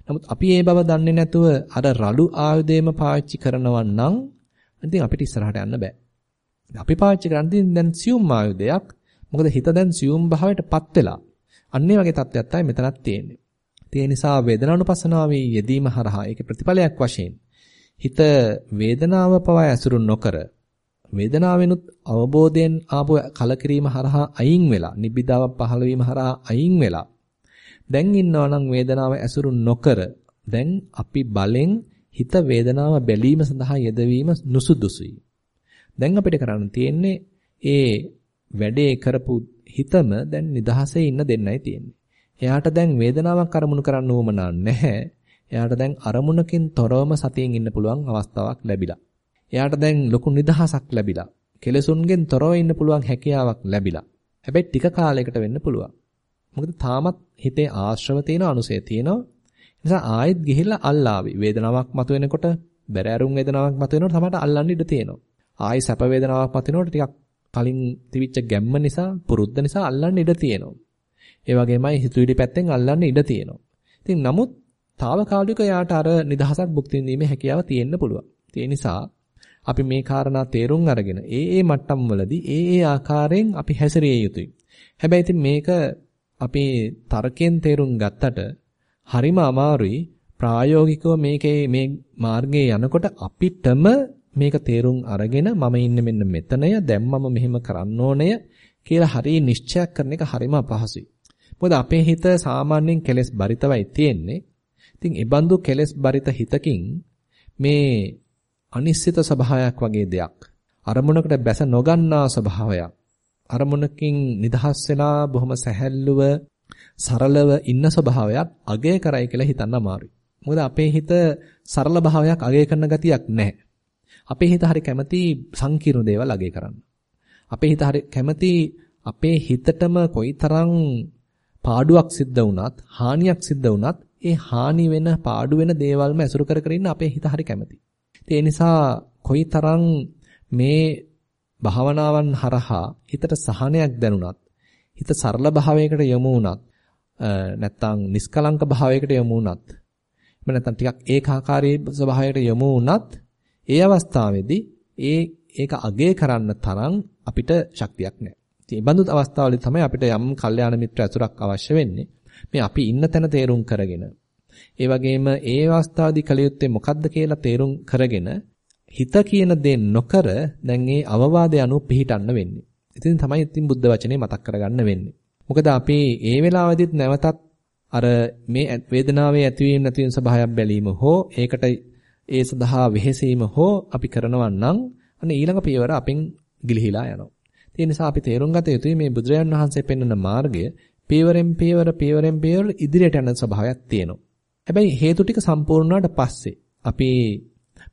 නමුත් අපි ඒ බව දන්නේ නැතුව අර රළු ආයුධයම පාවිච්චි කරනවා නම් ඉතින් අපිට ඉස්සරහට යන්න බෑ. අපි පාවිච්චි කරන්නේ දැන් සියුම් ආයුධයක්. මොකද හිත දැන් සියුම් භාවයටපත් වෙලා. අන්නේ වගේ තත්ත්වයක් තමයි මෙතනත් තියෙන්නේ. ඒ නිසා වේදනානුපස්සනාවේ යෙදීම හරහා ඒකේ ප්‍රතිඵලයක් වශයෙන් හිත වේදනාව පවා ඇසුරු නොකර වේදනාවෙනුත් අවබෝධයෙන් ආපු කලකිරීම හරහා අයින් වෙලා නිබ්බිදාව පහළ වීම හරහා අයින් වෙලා දැන් ඉන්නවා නම් වේදනාව ඇසුරු නොකර දැන් අපි බලෙන් හිත වේදනාව බැලීම සඳහා යෙදවීම නුසුදුසුයි. දැන් අපිට කරන්න තියෙන්නේ ඒ වැඩේ කරපු හිතම දැන් නිදහසේ ඉන්න දෙන්නයි තියෙන්නේ. එයාට දැන් වේදනාවක් අරමුණු කරන්න උවමනා නැහැ. එයාට දැන් අරමුණකින් තොරවම සතියෙන් ඉන්න පුළුවන් අවස්ථාවක් ලැබිලා. එයාට දැන් ලොකු නිදහසක් ලැබිලා. කෙලසුන්ගෙන් තොරව ඉන්න පුළුවන් හැකියාවක් ලැබිලා. හැබැයි ටික කාලයකට වෙන්න පුළුවන්. මොකද තාමත් හිතේ ආශ්‍රව තියෙන අනුසය තියෙනවා. නිසා ආයෙත් ගිහිල්ලා අල්ලාවි. වේදනාවක් මතුවෙනකොට බැරෑරුම් වේදනාවක් මතුවෙනකොට තමයි අල්ලන්න ඉඩ තියෙනවා. ආයෙ සැප වේදනාවක් මතුවෙනකොට ටිකක් කලින් තිබිච්ච ගැම්ම නිසා පුරුද්ද නිසා අල්ලන්න ඉඩ තියෙනවා. ඒ වගේමයි හිතුවිලි පැත්තෙන් අල්ලන්න ඉඩ තියෙනවා. ඉතින් නමුත් తాවකාලික යාට අර නිදහසක් භුක්ති විඳීමේ හැකියාව තියෙන්න පුළුවන්. ඒ නිසා අපි මේ කාරණා තේරුම් අරගෙන ඒ ඒ මට්ටම් වලදී ඒ ඒ ආකාරයෙන් අපි හැසිරිය යුතුයි. හැබැයි ඉතින් මේක අපි තර්කයෙන් තේරුම් ගත්තට හරිම අමාරුයි ප්‍රායෝගිකව මේකේ මේ මාර්ගයේ යනකොට අපිටම මේක තේරුම් අරගෙන මම ඉන්නේ මෙන්න මෙතනය දැන් මම මෙහෙම කරන්න ඕනය කියලා හරිය නිශ්චයක් කරන එක හරිම අපහසුයි. මොකද අපේ හිත සාමාන්‍යයෙන් කෙලෙස් බරිතවයි තියෙන්නේ. ඉතින් ඒ බඳු කෙලෙස් බරිත හිතකින් මේ අනිශ්චිත ස්වභාවයක් වගේ දෙයක් අරමුණකට බැස නොගන්නා ස්වභාවයක් අරමුණකින් නිදහස් වෙලා බොහොම සැහැල්ලුව සරලව ඉන්න ස්වභාවයක් අගය කරයි කියලා හිතන්න අමාරුයි. මොකද අපේ හිත සරල භාවයක් අගය කරන ගතියක් නැහැ. අපේ හිත හරි කැමති සංකීර්ණ දේවල් අගය කරන්න. අපේ හිත හරි කැමති අපේ හිතටම කොයිතරම් පාඩුවක් සිද්ධ වුණත් හානියක් සිද්ධ වුණත් ඒ හානි වෙන පාඩු වෙන දේවල්ම ඇසුරු කර කර ඉන්න අපේ හිත හරි කැමති. ඒ නිසා කොයිතරම් මේ භාවනාවන් හරහා හිතට සහනයක් දැනුණත් හිත සරල භාවයකට යොමු වුණත් නැත්තම් නිස්කලංක භාවයකට යොමු වුණත් එහෙම නැත්තම් ටිකක් ඒකාකාරී ස්වභාවයකට යොමු වුණත් ඒ අවස්ථාවේදී ඒ ඒක අගය කරන්න තරම් අපිට ශක්තියක් නැහැ. ඉතින් මේ බඳු අවස්ථාවලදී තමයි අපිට යම් කල්යාණ මිත්‍ර ඇසුරක් අවශ්‍ය වෙන්නේ. මේ අපි ඉන්න තැන තේරුම් කරගෙන ඒ වගේම ඒ අවස්ථාවේදී කළ යුත්තේ මොකද්ද කියලා තේරුම් කරගෙන හිත කියන දේ නොකර දැන් ඒ අවවාදය අනුව පිළිටන්න වෙන්නේ. ඉතින් තමයි ඉතින් බුද්ධ වචනේ මතක් කරගන්න වෙන්නේ. මොකද අපි ඒ වෙලාවෙදිත් නැවතත් අර මේ වේදනාවේ ඇතිවීම නැතිවීම ස්වභාවයක් බැලීම හෝ ඒකට ඒ සඳහා වෙහෙසීම හෝ අපි කරනවා නම් අන්න ඊළඟ පියවර අපෙන් ගිලිහිලා යනවා. ඒ නිසා අපි තේරුම් ගත යුතුයි මේ බුදුරජාන් වහන්සේ පෙන්වන මාර්ගය පියවරෙන් පියවර පියවරෙන් පියවර ඉදිරියට යන ස්වභාවයක් තියෙනවා. හැබැයි හේතු ටික සම්පූර්ණ වුණාට පස්සේ අපි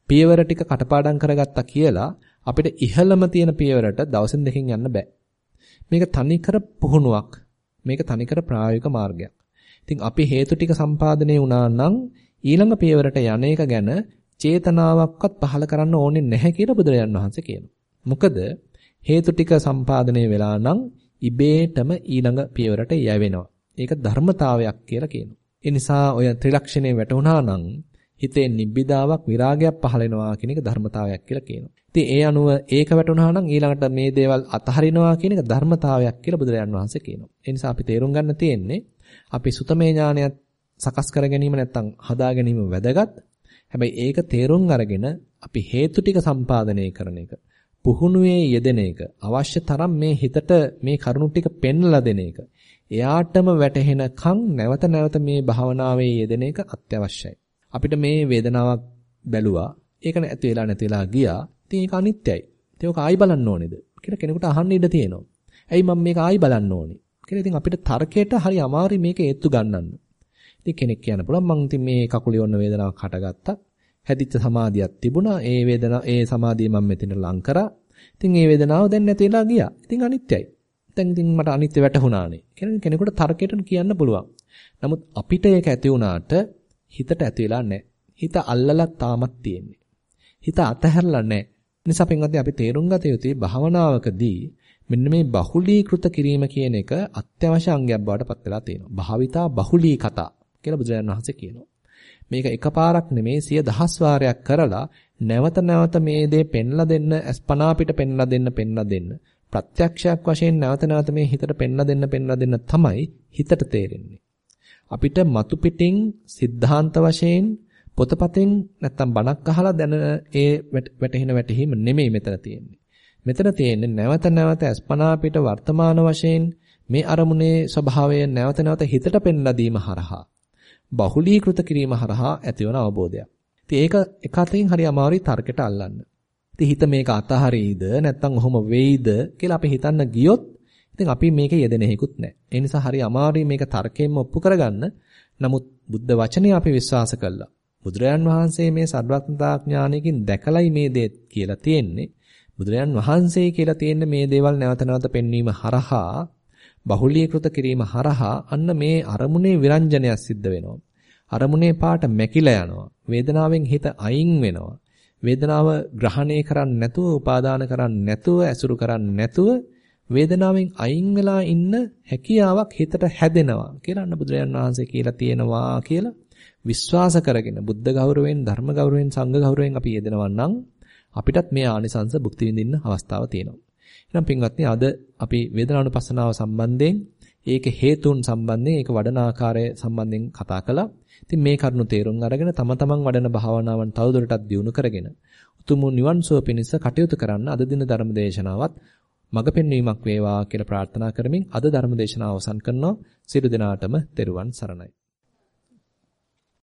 පියවර ටික කටපාඩම් කරගත්තා කියලා අපිට ඉහළම තියෙන පියවරට දවසින් දෙකකින් යන්න බෑ. මේක තනිකර පුහුණුවක්. මේක තනිකර ප්‍රායෝගික මාර්ගයක්. ඉතින් අපි හේතු ටික සම්පාදනය වුණා නම් ඊළඟ පියවරට යන්නේක ගැන චේතනාවක්වත් පහල කරන්න ඕනේ නැහැ කියලා බුදුරජාන් වහන්සේ කියනවා. මොකද හේතු ටික සම්පාදනය වෙලා නම් ඉබේටම ඊළඟ පියවරට යැවෙනවා. ඒක ධර්මතාවයක් කියලා කියනවා. ඒ නිසා ඔය ත්‍රිලක්ෂණේ වැටුණා නම් හිතේ නිබ්බිදාවක් විරාගයක් පහළ වෙනවා කියන එක ධර්මතාවයක් කියලා කියනවා. ඉතින් ඒ අනුව ඒක වැටුණා නම් ඊළඟට මේ දේවල් අතහරිනවා කියන එක ධර්මතාවයක් කියලා බුදුරජාන් වහන්සේ කියනවා. ඒ නිසා අපි තේරුම් ගන්න තියෙන්නේ අපි සුතමේ ඥානයත් සකස් කර ගැනීම නැත්තම් හදා ගැනීම වැදගත්. හැබැයි ඒක තේරුම් අරගෙන අපි හේතු ටික සම්පාදනය කරන එක. පුහුණුවේ යෙදෙන එක. අවශ්‍ය තරම් මේ හිතට මේ කරුණු ටික පෙන්වලා දෙන එක. එයාටම වැටහෙනකන් නැවත නැවත මේ භාවනාවේ යෙදෙන එක අත්‍යවශ්‍යයි. අපිට මේ වේදනාවක් බැලුවා. ඒක නැති වෙලා නැති වෙලා ගියා. ඉතින් ඒක අනිත්‍යයි. ඉතින් ඔක ආයි බලන්න ඕනේද කියලා කෙනෙකුට අහන්න ඉඩ තියෙනවා. ඇයි මම මේක ආයි බලන්න ඕනේ? කියලා ඉතින් අපිට තර්කයට හරි අමාරුයි මේක ඒත්තු ගන්නන්න. ඉතින් කෙනෙක් කියන්න පුළුවන් මං ඉතින් මේ කකුලේ ඔන්න වේදනාවක් හටගත්තා. හැදිච්ච සමාධියක් තිබුණා. ඒ වේදනාව ඒ සමාධිය මම මෙතන ලං කරා. ඉතින් ඒ වේදනාව දැන් නැති වෙලා ගියා. ඉතින් අනිත්‍යයි. දැන් ඉතින් මට අනිත්‍ය වැටහුණානේ. කෙනෙකුට තර්කයට කියන්න පුළුවන්. නමුත් අපිට ඒක ඇති වුණාට හිතට ඇති වෙලා නැහැ. හිත අල්ලලා තාමත් තියෙන්නේ. හිත අතහැරලා නැහැ. නිසා පින්වත්නි අපි තේරුම් ගත යුතුයි භාවනාවකදී මෙන්න මේ බහුලීකృత කිරීම කියන එක අත්‍යවශ්‍ය අංගයක් බවට පත් වෙලා තියෙනවා. භාවිතා බහුලී කතා කියලා බුදුරජාණන් වහන්සේ කියනවා. මේක එකපාරක් නෙමේ සිය දහස් වාරයක් කරලා නැවත නැවත මේ දේ පෙන්ලා දෙන්න අස්පනා පිට පෙන්ලා දෙන්න පෙන්ලා දෙන්න ප්‍රත්‍යක්ෂයක් වශයෙන් නැවත නැවත මේ හිතට පෙන්ලා දෙන්න පෙන්ලා දෙන්න තමයි හිතට තේරෙන්නේ. අපිට මතු පිටින් සිද්ධාන්ත වශයෙන් පොතපතෙන් නැත්තම් බණක් අහලා දැන ඒ වැටහෙන වැටහීම නෙමෙයි මෙතන තියෙන්නේ. මෙතන තියෙන්නේ නැවත නැවත අස්පනා පිට වර්තමාන වශයෙන් මේ අරමුණේ ස්වභාවය නැවත නැවත හිතට පෙන්ලා දීම හරහා බහුලීකృత කිරීම හරහා ඇතිවන අවබෝධයක්. ඉතින් ඒක එක අතකින් හරි අමාරුයි තර්කයට අල්ලන්න. ඉතින් හිත මේක අතහරීද නැත්නම් ඔහොම වෙයිද කියලා අපි හිතන්න ගියොත් ඉතින් අපි මේක යෙදෙන හේකුත් නැහැ. ඒ නිසා හරි අමාරුයි මේක තර්කයෙන්ම ඔප්පු කරගන්න. නමුත් බුද්ධ වචනේ අපි විශ්වාස කළා. බුදුරජාන් වහන්සේ මේ සර්වඥතා ඥානයකින් දැකලයි මේ දේ කියලා තියෙන්නේ. බුදුරජාන් වහන්සේ කියලා තියෙන්නේ මේ දේවල් නැවත නැවත පෙන්වීම හරහා බහුලීකృత කිරීම හරහා අන්න මේ අරමුණේ විරංජනයක් සිද්ධ වෙනවා. අරමුණේ පාට මැකිලා යනවා. වේදනාවෙන් හිත අයින් වෙනවා. වේදනාව ග්‍රහණය කරන්නේ නැතුව, උපාදාන කරන්නේ නැතුව, ඇසුරු කරන්නේ නැතුව වේදනාවෙන් අයින් වෙලා ඉන්න හැකියාවක් හිතට හැදෙනවා කියලා අන්න බුදුරජාණන් වහන්සේ කියලා තියෙනවා කියලා විශ්වාස කරගෙන බුද්ධ ගෞරවයෙන් ධර්ම ගෞරවයෙන් සංඝ ගෞරවයෙන් අපි යෙදෙනවා නම් අපිටත් මේ ආනිසංස භුක්ති විඳින්න අවස්ථාව තියෙනවා. එහෙනම් පින්වත්නි අද අපි වේදනානුපස්සනාව සම්බන්ධයෙන් ඒක හේතුන් සම්බන්ධයෙන් ඒක වඩන ආකාරය සම්බන්ධයෙන් කතා කළා. ඉතින් මේ කරුණු තේරුම් අරගෙන තම තමන් වඩන භාවනාවන් තවදුරටත් දියුණු කරගෙන උතුම් නිවන් සුව පිණිස කටයුතු කරන්න අද දින ධර්ම දේශනාවත් මඟ පෙන්වීමක් වේවා කියලා ප්‍රාර්ථනා කරමින් අද ධර්ම දේශනාව අවසන් කරනවා. සියලු දෙනාටම තෙරුවන් සරණයි.